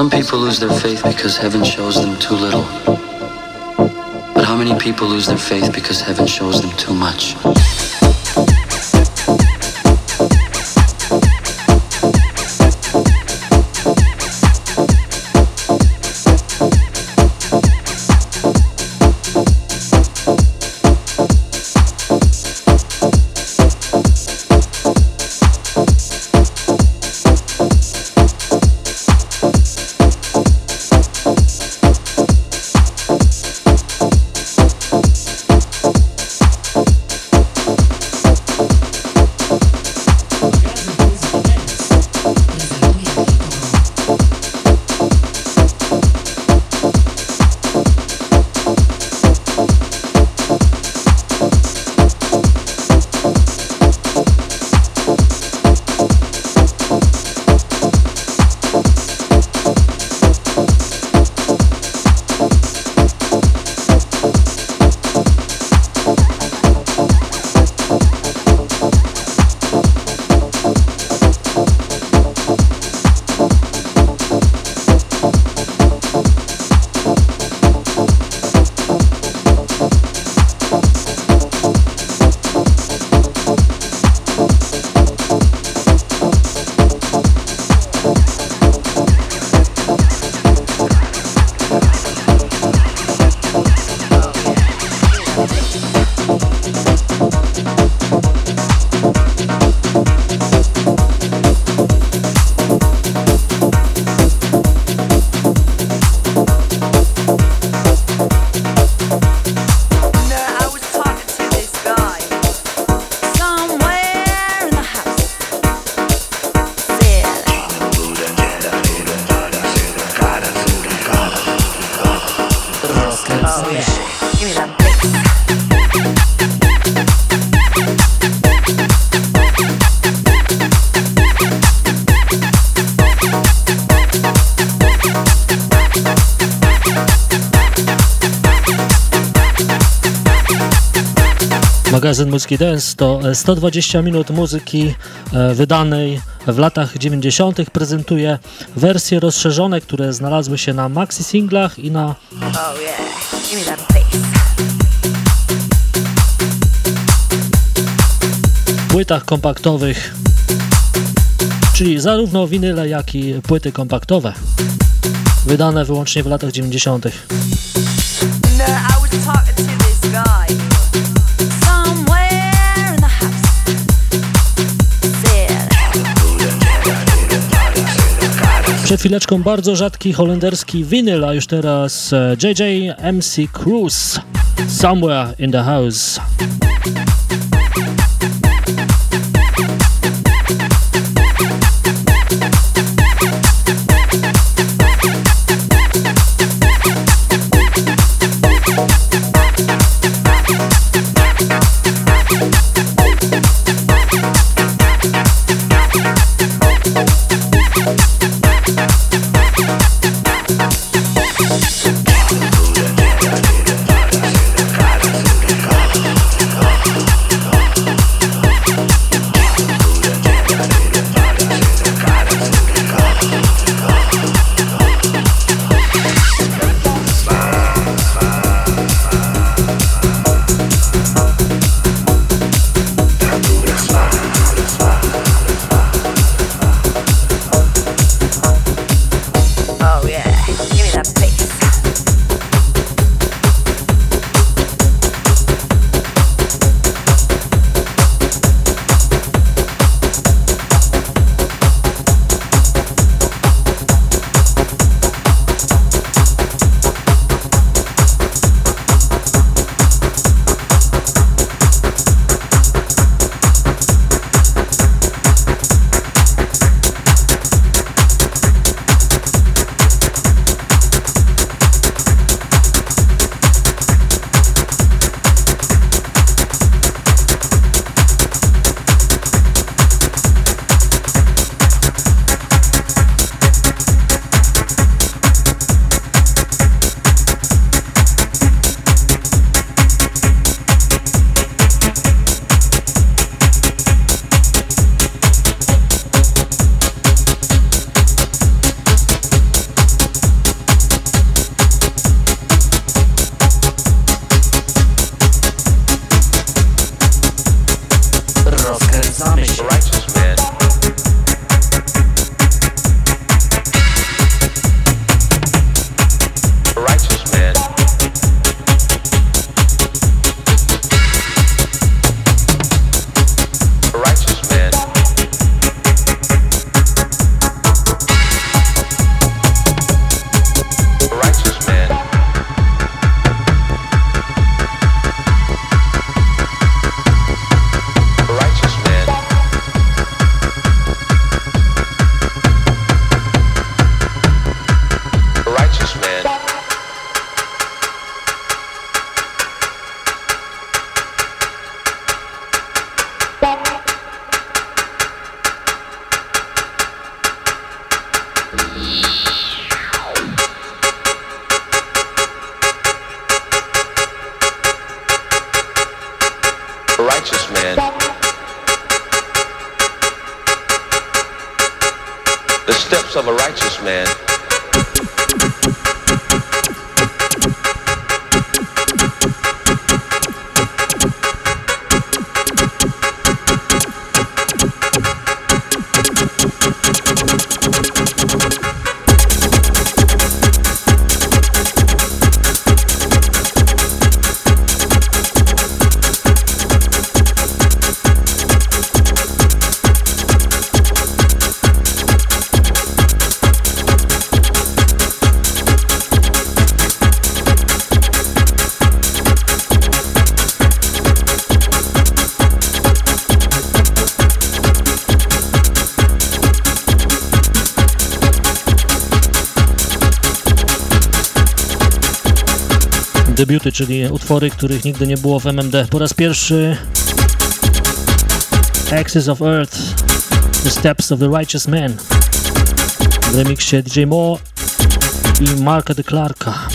[SPEAKER 9] Some people lose their faith because heaven shows them too little. But how many people lose their faith because heaven shows them too much?
[SPEAKER 1] Magazyn Muzyki Dance to 120 e, minut muzyki e, wydanej w latach 90. prezentuje wersje rozszerzone, które znalazły się na maxi singlach i na oh płytach kompaktowych, czyli zarówno winyle, jak i płyty kompaktowe, wydane wyłącznie w latach 90. Przed chwileczką bardzo rzadki holenderski winyl, a już teraz JJ e, MC Cruise Somewhere in the House. Debiuty, czyli utwory, których nigdy nie było w MMD. Po raz pierwszy Axis of Earth, The Steps of the Righteous Man w remiksie DJ Mo i Marka de Clarka.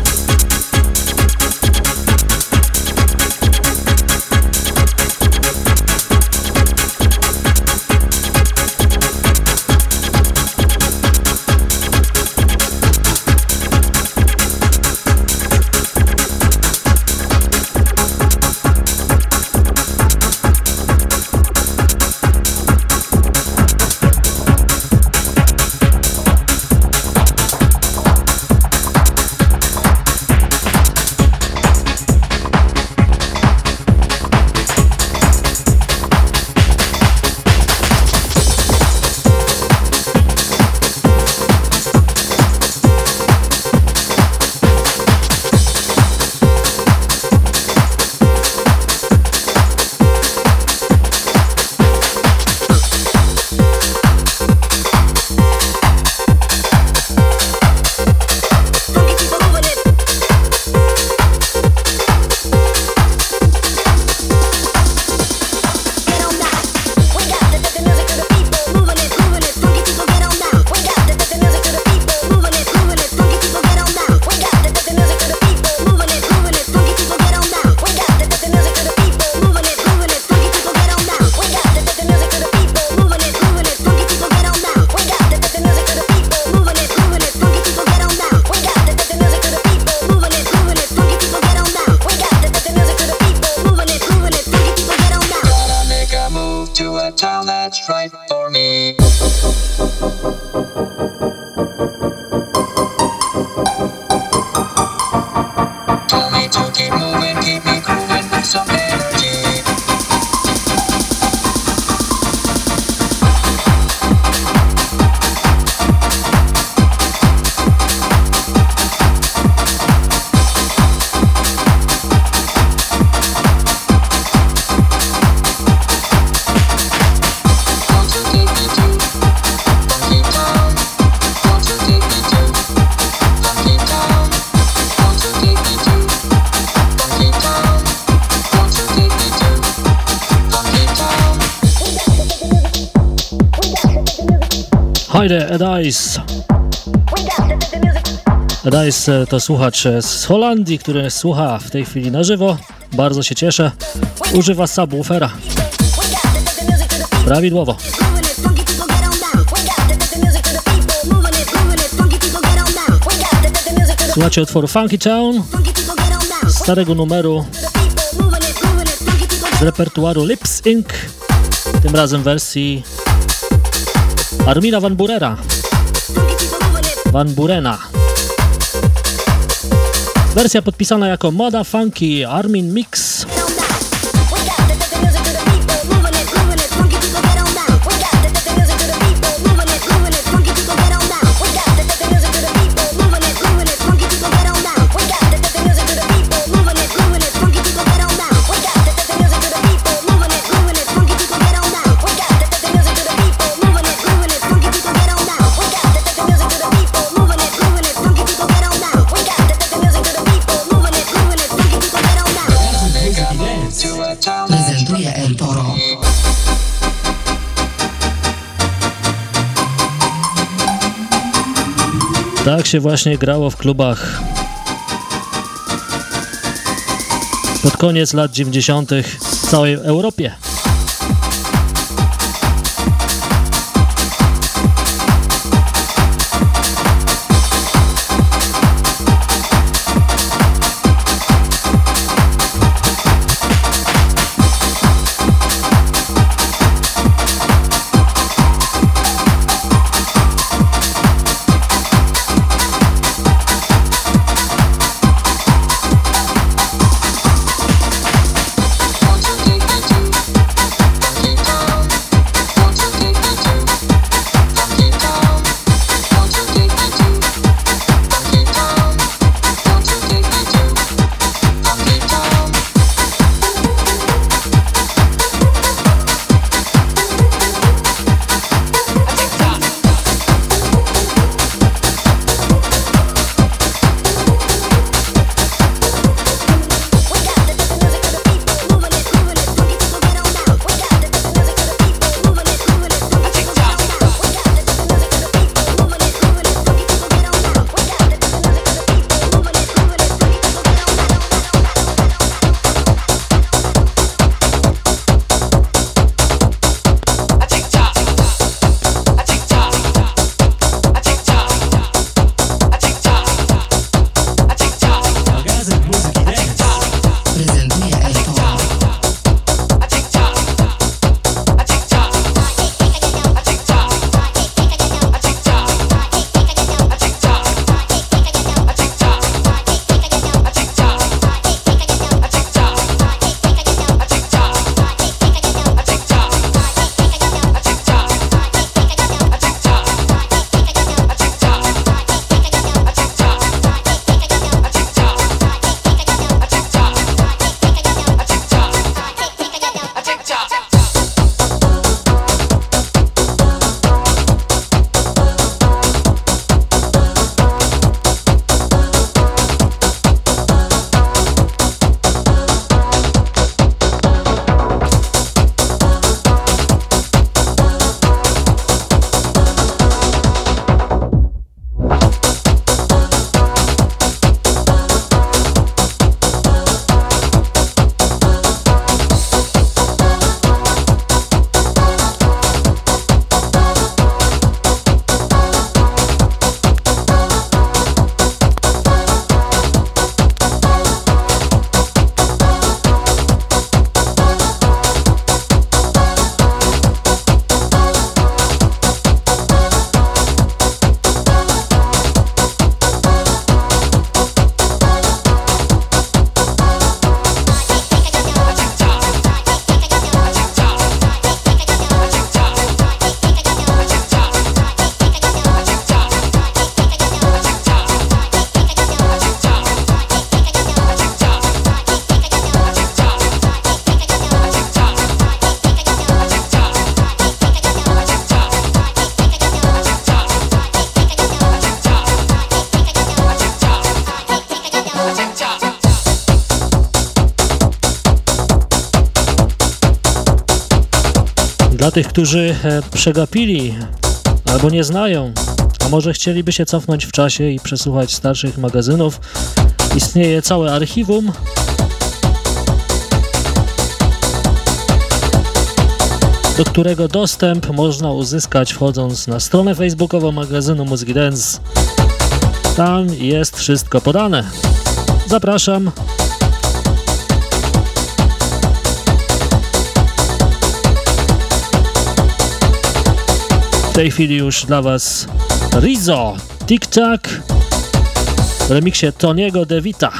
[SPEAKER 1] Edice. Edice to słuchacz z Holandii, który słucha w tej chwili na żywo. Bardzo się cieszę. Używa subwoofera. Prawidłowo. Słuchacie utworu Funky Town, starego numeru z repertuaru Lips Inc., tym razem wersji Armina Van Burera. Van Burena. Wersja podpisana jako Moda Funky Armin Mix. Tak się właśnie grało w klubach pod koniec lat 90. w całej Europie. Tych, którzy e, przegapili albo nie znają, a może chcieliby się cofnąć w czasie i przesłuchać starszych magazynów, istnieje całe archiwum do którego dostęp można uzyskać wchodząc na stronę facebookową magazynu Muzyki Dance. Tam jest wszystko podane. Zapraszam. Tej chwili już dla Was Rizo, Tic Tac w remiksie Toniego DeVita.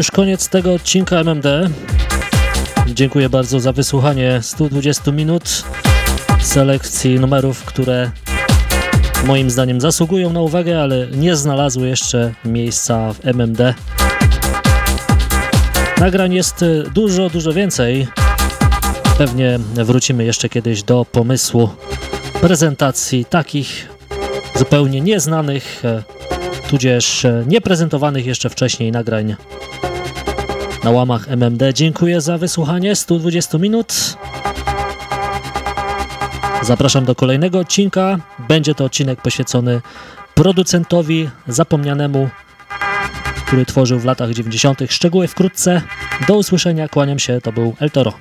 [SPEAKER 1] Już koniec tego odcinka MMD. Dziękuję bardzo za wysłuchanie 120 minut selekcji numerów, które moim zdaniem zasługują na uwagę, ale nie znalazły jeszcze miejsca w MMD. Nagrań jest dużo, dużo więcej. Pewnie wrócimy jeszcze kiedyś do pomysłu prezentacji takich zupełnie nieznanych, tudzież nieprezentowanych jeszcze wcześniej nagrań na łamach MMD. Dziękuję za wysłuchanie 120 minut. Zapraszam do kolejnego odcinka. Będzie to odcinek poświęcony producentowi zapomnianemu, który tworzył w latach 90. Szczegóły wkrótce. Do usłyszenia, kłaniam się, to był El Toro.